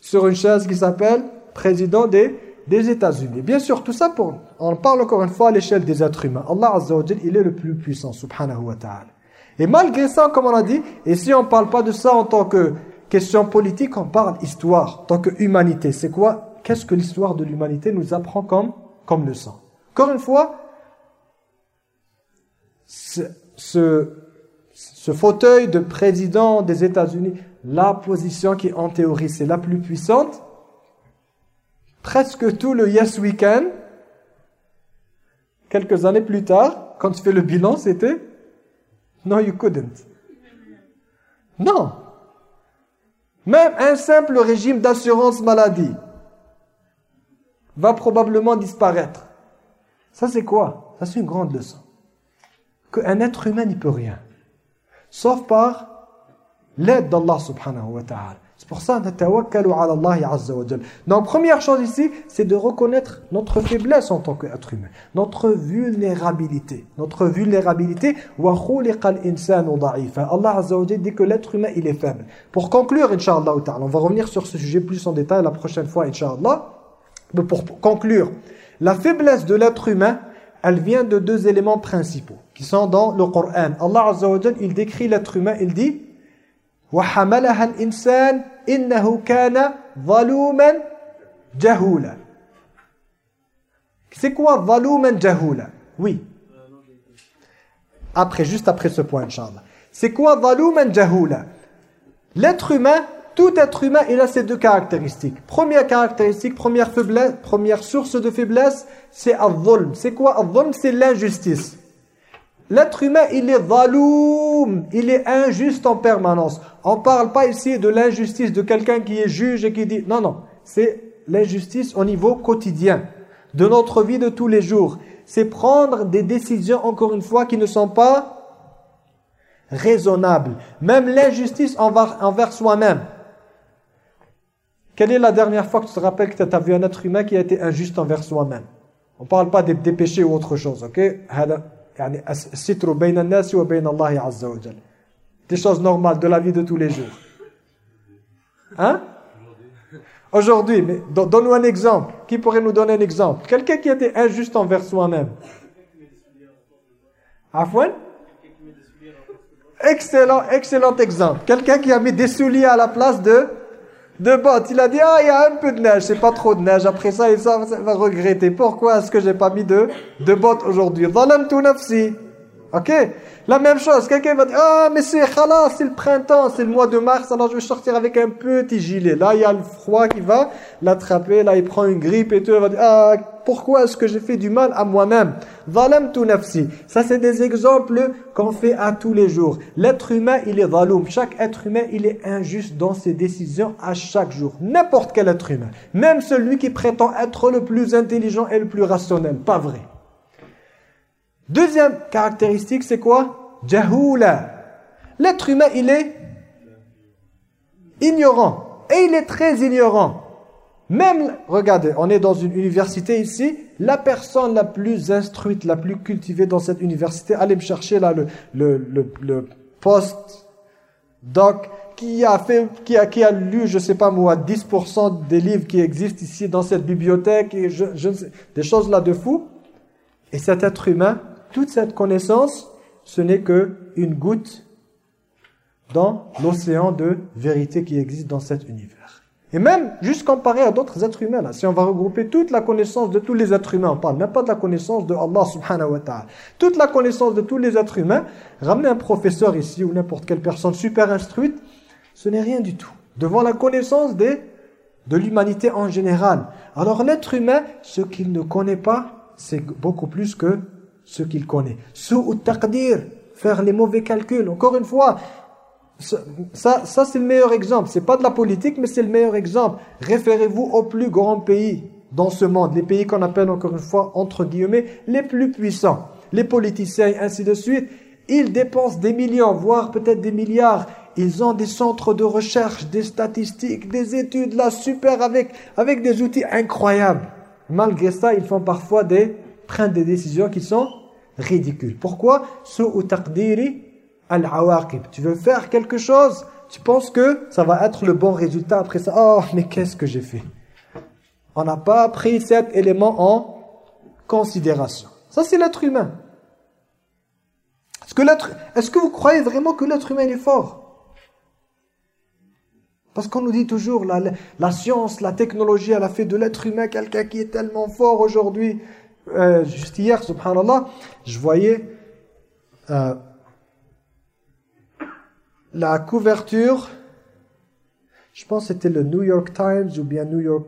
sur une chaise qui s'appelle président des, États-Unis. Bien sûr, tout ça, pour, on parle encore une fois à l'échelle des êtres humains. Allah Azza il est le plus puissant, subhanahu wa ta'ala. Et malgré ça, comme on a dit, et si on ne parle pas de ça en tant que question politique, on parle histoire, en tant que humanité. C'est quoi? Qu'est-ce que l'histoire de l'humanité nous apprend comme, comme leçon? Encore une fois, ce, ce fauteuil de président des États-Unis, la position qui en théorie c'est la plus puissante, presque tout le Yes Weekend, quelques années plus tard, quand tu fais le bilan, c'était No, you couldn't. Non. Même un simple régime d'assurance maladie va probablement disparaître. Ça c'est quoi? Ça c'est une grande leçon qu'un être humain n'y peut rien. Sauf par l'aide d'Allah subhanahu wa ta'ala. C'est pour ça ala Allah azza wa Donc première chose ici, c'est de reconnaître notre faiblesse en tant qu'être humain, notre vulnérabilité, notre vulnérabilité wa khuliqal insanu da'ifa. Allah azza wa dit que l'être humain il est faible. Pour conclure inchallah ta'ala, on va revenir sur ce sujet plus en détail la prochaine fois inchallah. Mais pour conclure, la faiblesse de l'être humain, elle vient de deux éléments principaux qui sont dans le Coran. Allah Azza wa Jal, il décrit l'être humain, il dit وَحَمَلَهَا الْإِنسَانِ kana zaluman jahula. C'est quoi zaluman jahula Oui. Après, juste après ce point, Inch'Allah. C'est quoi zaluman jahula L'être humain, tout être humain, il a ces deux caractéristiques. Première caractéristique, première faiblesse, première source de faiblesse, c'est al C'est quoi al C'est l'injustice. L'être humain, il est dhaloum, il est injuste en permanence. On ne parle pas ici de l'injustice de quelqu'un qui est juge et qui dit... Non, non, c'est l'injustice au niveau quotidien, de notre vie de tous les jours. C'est prendre des décisions, encore une fois, qui ne sont pas raisonnables. Même l'injustice envers, envers soi-même. Quelle est la dernière fois que tu te rappelles que tu as vu un être humain qui a été injuste envers soi-même? On ne parle pas des, des péchés ou autre chose, ok? Des choses normales de la vie de tous les jours. Hein? Aujourd'hui, mais donne-nous un exemple. Qui pourrait nous donner un exemple? Quelqu'un qui était injuste envers soi-même. Afouane Excellent, excellent exemple. Quelqu'un qui a mis des souliers à la place de de bottes. Il a dit, ah, il y a un peu de neige, c'est pas trop de neige. Après ça, il va regretter. Pourquoi est-ce que j'ai pas mis de, de bottes aujourd'hui? Ok? La même chose, quelqu'un va dire, ah mais c'est khalas, c'est le printemps, c'est le mois de mars, alors je vais sortir avec un petit gilet. Là, il y a le froid qui va l'attraper, là il prend une grippe et tout, il va dire, ah pourquoi est-ce que j'ai fait du mal à moi-même? Zalam tu nafsi. Ça c'est des exemples qu'on fait à tous les jours. L'être humain, il est zaloum. Chaque être humain, il est injuste dans ses décisions à chaque jour. N'importe quel être humain. Même celui qui prétend être le plus intelligent et le plus rationnel. Pas vrai. Deuxième caractéristique, c'est quoi? Jahula. L'être humain, il est ignorant. Et il est très ignorant. Même, regardez, on est dans une université ici, la personne la plus instruite, la plus cultivée dans cette université, allez me chercher là le, le, le, le post-doc qui a fait, qui a, qui a lu, je sais pas moi, 10% des livres qui existent ici dans cette bibliothèque, et je, je sais, des choses là de fou. Et cet être humain, toute cette connaissance, ce n'est que une goutte dans l'océan de vérité qui existe dans cet univers. Et même, juste comparé à d'autres êtres humains, là, si on va regrouper toute la connaissance de tous les êtres humains, on parle même pas de la connaissance de Allah subhanahu wa ta'ala, toute la connaissance de tous les êtres humains, ramener un professeur ici ou n'importe quelle personne super instruite, ce n'est rien du tout. Devant la connaissance des, de l'humanité en général. Alors l'être humain, ce qu'il ne connaît pas, c'est beaucoup plus que ce qu'il connaît. ou taqdir, faire les mauvais calculs. Encore une fois, ça, ça c'est le meilleur exemple. C'est pas de la politique, mais c'est le meilleur exemple. Référez-vous aux plus grands pays dans ce monde, les pays qu'on appelle encore une fois, entre guillemets, les plus puissants. Les politiciens, ainsi de suite, ils dépensent des millions, voire peut-être des milliards. Ils ont des centres de recherche, des statistiques, des études là, super, avec, avec des outils incroyables. Malgré ça, ils font parfois des, prennent des décisions qui sont ridicules. Pourquoi? Tu veux faire quelque chose, tu penses que ça va être le bon résultat après ça? Oh, mais qu'est-ce que j'ai fait? On n'a pas pris cet élément en considération. Ça, c'est l'être humain. Est-ce que, est que vous croyez vraiment que l'être humain est fort? Parce qu'on nous dit toujours, la, la, science, la technologie, elle a fait de l'être humain quelqu'un qui est tellement fort aujourd'hui. Euh, juste hier, subhanallah, je voyais euh, la couverture, je pense que c'était le New York Times ou bien New York,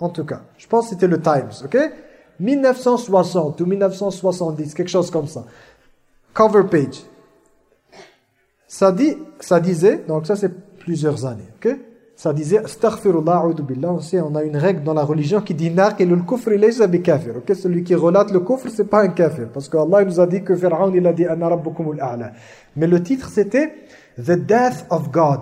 en tout cas, je pense que c'était le Times, ok? 1960 ou 1970, quelque chose comme ça. Cover page. Ça, dit, ça disait, donc ça c'est plusieurs années, ok? Ça disait astaghfirullah billah on on a une règle dans la religion qui dit le kufr laysa bikafir ok celui qui relate le kufr c'est pas un kafir. Parce que Allah nous a dit que Pharaon il a dit ana rabbukumul a'la mais le titre c'était the death of God.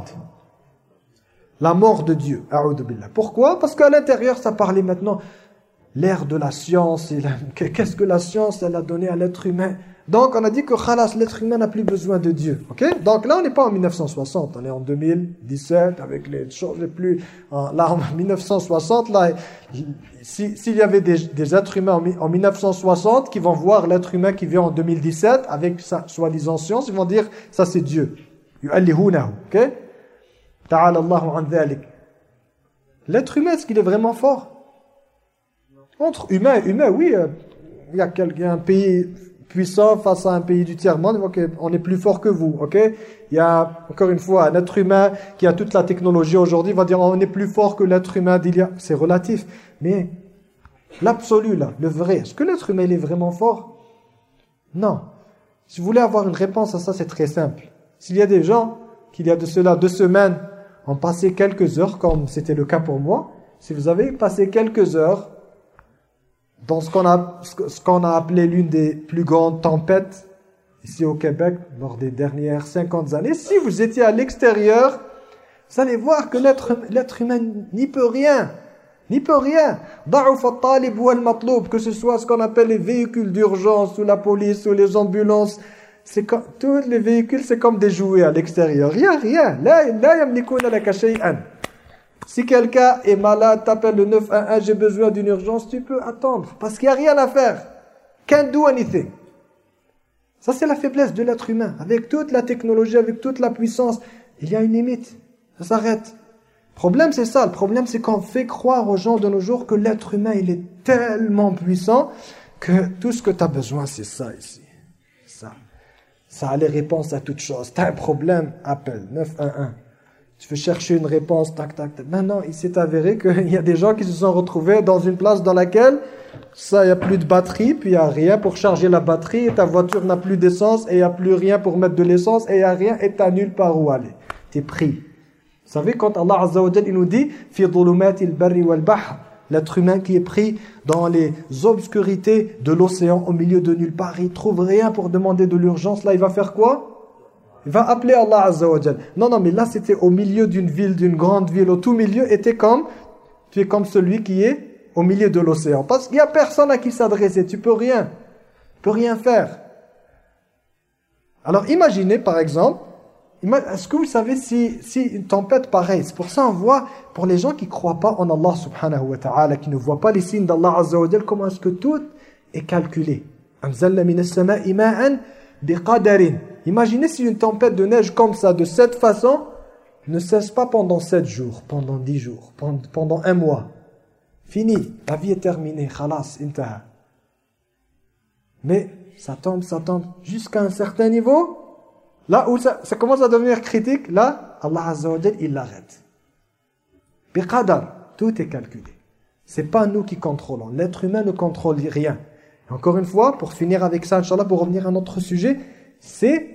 La mort de Dieu billah. Pourquoi? Parce qu'à l'intérieur ça parlait maintenant l'ère de la science qu'est-ce que la science elle a donné à l'être humain? Donc on a dit que khalas, l'être humain n'a plus besoin de Dieu. ok? Donc là on n'est pas en 1960, on est en 2017 avec les choses les plus... Là en 1960, là, s'il y avait des, êtres humains en, 1960 qui vont voir l'être humain qui vient en 2017 avec sa soi-disant science, ils vont dire ça c'est Dieu. ok? Ta'ala Allahu L'être humain, est-ce qu'il est vraiment fort? Entre humain et humain, oui, euh, il y a quelqu'un, un pays puissant face à un pays du tiers-monde, on est plus fort que vous, ok? Il y a, encore une fois, un être humain qui a toute la technologie aujourd'hui, va dire on est plus fort que l'être humain d'il y a... C'est relatif, mais l'absolu le vrai, est-ce que l'être humain est vraiment fort? Non. Si vous voulez avoir une réponse à ça, c'est très simple. S'il y a des gens, qu'il y a de cela deux semaines, ont passé quelques heures, comme c'était le cas pour moi, si vous avez passé quelques heures dans ce qu'on a, ce qu'on a appelé l'une des plus grandes tempêtes ici au Québec lors des dernières 50 années. Si vous étiez à l'extérieur, vous allez voir que l'être humain n'y peut rien. N'y peut rien. Que ce soit ce qu'on appelle les véhicules d'urgence ou la police ou les ambulances. C'est tous les véhicules, c'est comme des jouets à l'extérieur. Rien, rien. Là, là, si quelqu'un est malade, t'appelles le 911, j'ai besoin d'une urgence, tu peux attendre. Parce qu'il n'y a rien à faire. Can't do anything. Ça, c'est la faiblesse de l'être humain. Avec toute la technologie, avec toute la puissance, il y a une limite. Ça s'arrête. Le problème, c'est ça. Le problème, c'est qu'on fait croire aux gens de nos jours que l'être humain, il est tellement puissant que tout ce que tu as besoin, c'est ça ici. ça. Ça a les réponses à toutes choses. T'as un problème, appelle 911. Tu veux chercher une réponse, tac, tac, tac. Maintenant, il s'est avéré qu'il y a des gens qui se sont retrouvés dans une place dans laquelle ça, il n'y a plus de batterie, puis il n'y a rien pour charger la batterie, ta voiture n'a plus d'essence, et il n'y a plus rien pour mettre de l'essence, et il n'y a rien, et tu nulle part où aller. Tu es pris. Vous savez, quand Allah Azza il nous dit « Fi barri wal bahr » L'être humain qui est pris dans les obscurités de l'océan au milieu de nulle part, il trouve rien pour demander de l'urgence. Là, il va faire quoi? Va appeler Allah Azza wa Non, non, mais là, c'était au milieu d'une ville, d'une grande ville. Au tout milieu, était comme, tu es comme celui qui est au milieu de l'océan. Parce qu'il n'y a personne à qui s'adresser. Tu peux rien. Tu peux rien faire. Alors, imaginez, par exemple, est-ce que vous savez si, si une tempête pareille, c'est pour ça on voit, pour les gens qui ne croient pas en Allah subhanahu wa ta'ala, qui ne voient pas les signes d'Allah azza wa comment est-ce que tout est calculé? Imaginez si une tempête de neige comme ça, de cette façon, ne cesse pas pendant sept jours, pendant dix jours, pendant un mois. Fini, la vie est terminée, khalas, intaha. Mais ça tombe, ça tombe jusqu'à un certain niveau, Là où ça, commence à devenir critique, là, Allah Azza il l'arrête. Biqadar, tout est calculé. C'est pas nous qui contrôlons. L'être humain ne contrôle rien. encore une fois, pour finir avec ça, Inch'Allah, pour revenir à notre sujet, c'est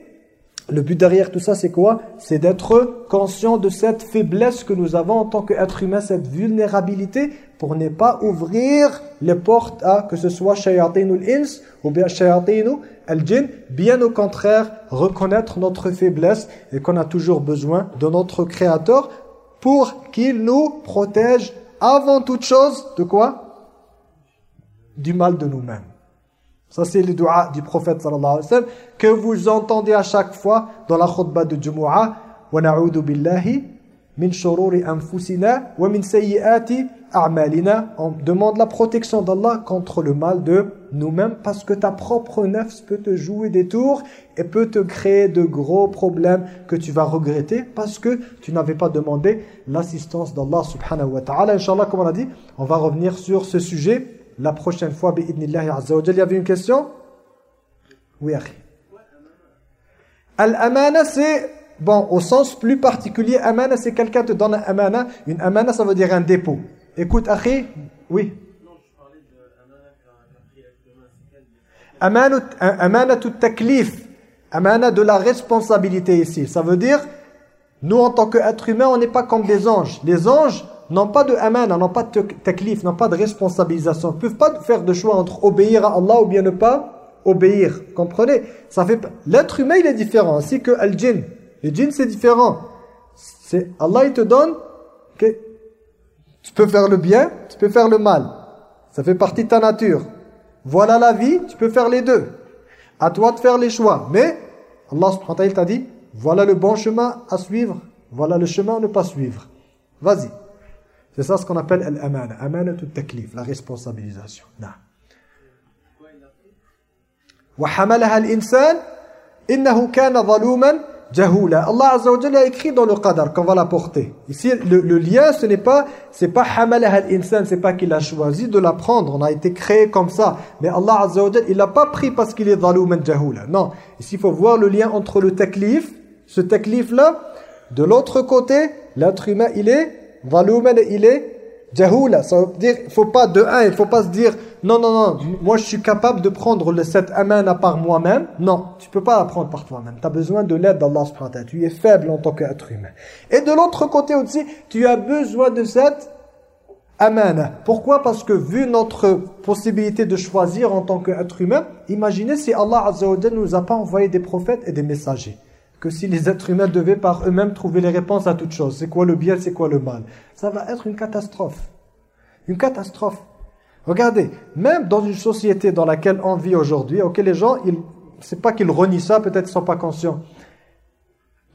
le but derrière tout ça, c'est quoi? C'est d'être conscient de cette faiblesse que nous avons en tant qu'être humain, cette vulnérabilité, pour ne pas ouvrir les portes à que ce soit shayatinul ins ou bien shayatinu al-jinn. Bien au contraire, reconnaître notre faiblesse et qu'on a toujours besoin de notre Créateur pour qu'il nous protège avant toute chose de quoi? Du mal de nous-mêmes. Ça, c'est le dua du prophète sallallahu alayhi wa sallam que vous entendez à chaque fois dans la khutbah de Jumu'ah. Min shururi anfusina wa min sayyiati a'malina. On demande la protection d'Allah contre le mal de nous-mêmes parce que ta propre nefs peut te jouer des tours et peut te créer de gros problèmes que tu vas regretter parce que tu n'avais pas demandé l'assistance d'Allah subhanahu wa ta'ala. Inch'Allah, comme on a dit, on va revenir sur ce sujet la prochaine fois, azza wa Il y avait une question? Oui, akhi. Al-amana, c'est, bon, au sens plus particulier, amana, c'est quelqu'un te donne un amana. Une amana, ça veut dire un dépôt. Écoute, akhi, oui. Amana tout taklif. Amana de la responsabilité ici. Ça veut dire, nous en tant qu'êtres humains, on n'est pas comme des anges. Les anges, n'ont pas de amana, n'ont pas de taklif, n'ont pas de responsabilisation. Ils ne peuvent pas faire de choix entre obéir à Allah ou bien ne pas obéir. Comprenez? Ça fait L'être humain, il est différent, ainsi que al-jinn. Le djinn, c'est différent. C'est Allah, il te donne que tu peux faire le bien, tu peux faire le mal. Ça fait partie de ta nature. Voilà la vie, tu peux faire les deux. À toi de faire les choix. Mais Allah subhanahu wa ta'ala t'a dit, voilà le bon chemin à suivre, voilà le chemin à ne pas suivre. Vas-y. C'est ça ce qu'on appelle l'amana. Amana tout taklif, la responsabilisation. Non. وحملها الإنسان إنه كان ظلوما جهولا Allah Azza wa Jalla a écrit dans le qadar qu'on va la porter. Ici, le, le lien, ce n'est pas, c'est pas حملها الإنسان, c'est pas qu'il a choisi de la prendre. On a été créé comme ça. Mais Allah Azza wa Jalla, il l'a pas pris parce qu'il est ظلوما جهولا. Non. Ici, il faut voir le lien entre le taklif, ce taklif-là, de l'autre côté, l'être humain, il est Zalouman, il est jahula. Ça veut dire, il faut pas, de un, il faut pas se dire, non, non, non, moi je suis capable de prendre le, cette amana par moi-même. Non, tu peux pas la prendre par toi-même. Tu as besoin de l'aide d'Allah subhanahu Tu es faible en tant qu'être humain. Et de l'autre côté aussi, tu as besoin de cette amana. Pourquoi? Parce que vu notre possibilité de choisir en tant qu'être humain, imaginez si Allah Azza wa nous a pas envoyé des prophètes et des messagers que si les êtres humains devaient par eux-mêmes trouver les réponses à toutes choses. C'est quoi le bien, c'est quoi le mal? Ça va être une catastrophe. Une catastrophe. Regardez, même dans une société dans laquelle on vit aujourd'hui, ok, les gens, ils, c'est pas qu'ils renient ça, peut-être qu'ils sont pas conscients.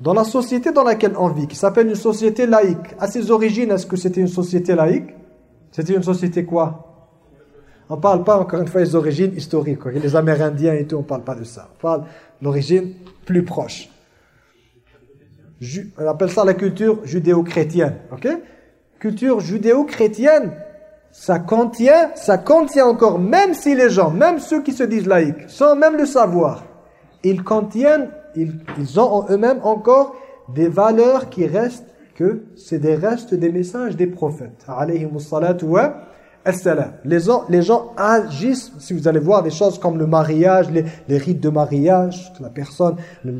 Dans la société dans laquelle on vit, qui s'appelle une société laïque, à ses origines, est-ce que c'était une société laïque? C'était une société quoi? On parle pas, encore une fois, des origines historiques. Les Amérindiens et tout, on parle pas de ça. On parle l'origine plus proche on appelle ça la culture judéo-chrétienne. ok? Culture judéo-chrétienne, ça contient, ça contient encore, même si les gens, même ceux qui se disent laïcs, sans même le savoir, ils contiennent, ils, ont en eux-mêmes encore des valeurs qui restent que c'est des restes des messages des prophètes. Les gens, les gens agissent, si vous allez voir des choses comme le mariage, les, les rites de mariage, la personne, le,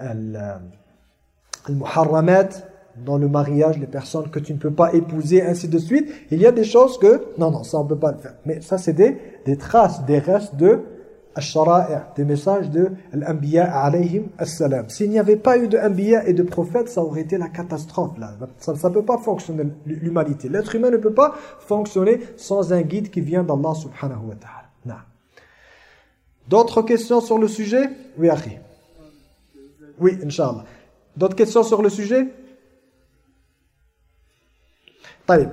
le, muharramat dans le mariage, les personnes que tu ne peux pas épouser, ainsi de suite. Il y a des choses que, non, non, ça on ne peut pas le faire. Mais ça c'est des, des traces, des restes de des messages de l'Anbiya alayhim assalam. S'il n'y avait pas eu de Anbiya et de prophètes, ça aurait été la catastrophe. Là. Ça ne peut pas fonctionner, l'humanité. L'être humain ne peut pas fonctionner sans un guide qui vient d'Allah subhanahu wa ta'ala. D'autres questions sur le sujet? Oui, Akhi. Oui, Inch'Allah. D'autres questions sur le sujet?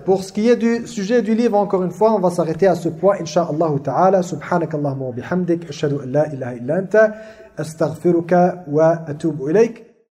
Pour ce qui est du sujet du livre, encore une fois, on va s'arrêter à ce point, Inch'Allah ta'ala. Subhanak Allahumma wa bihamdik, ashhadu an la ilaha illa anta, astaghfiruka wa atubu ilayk.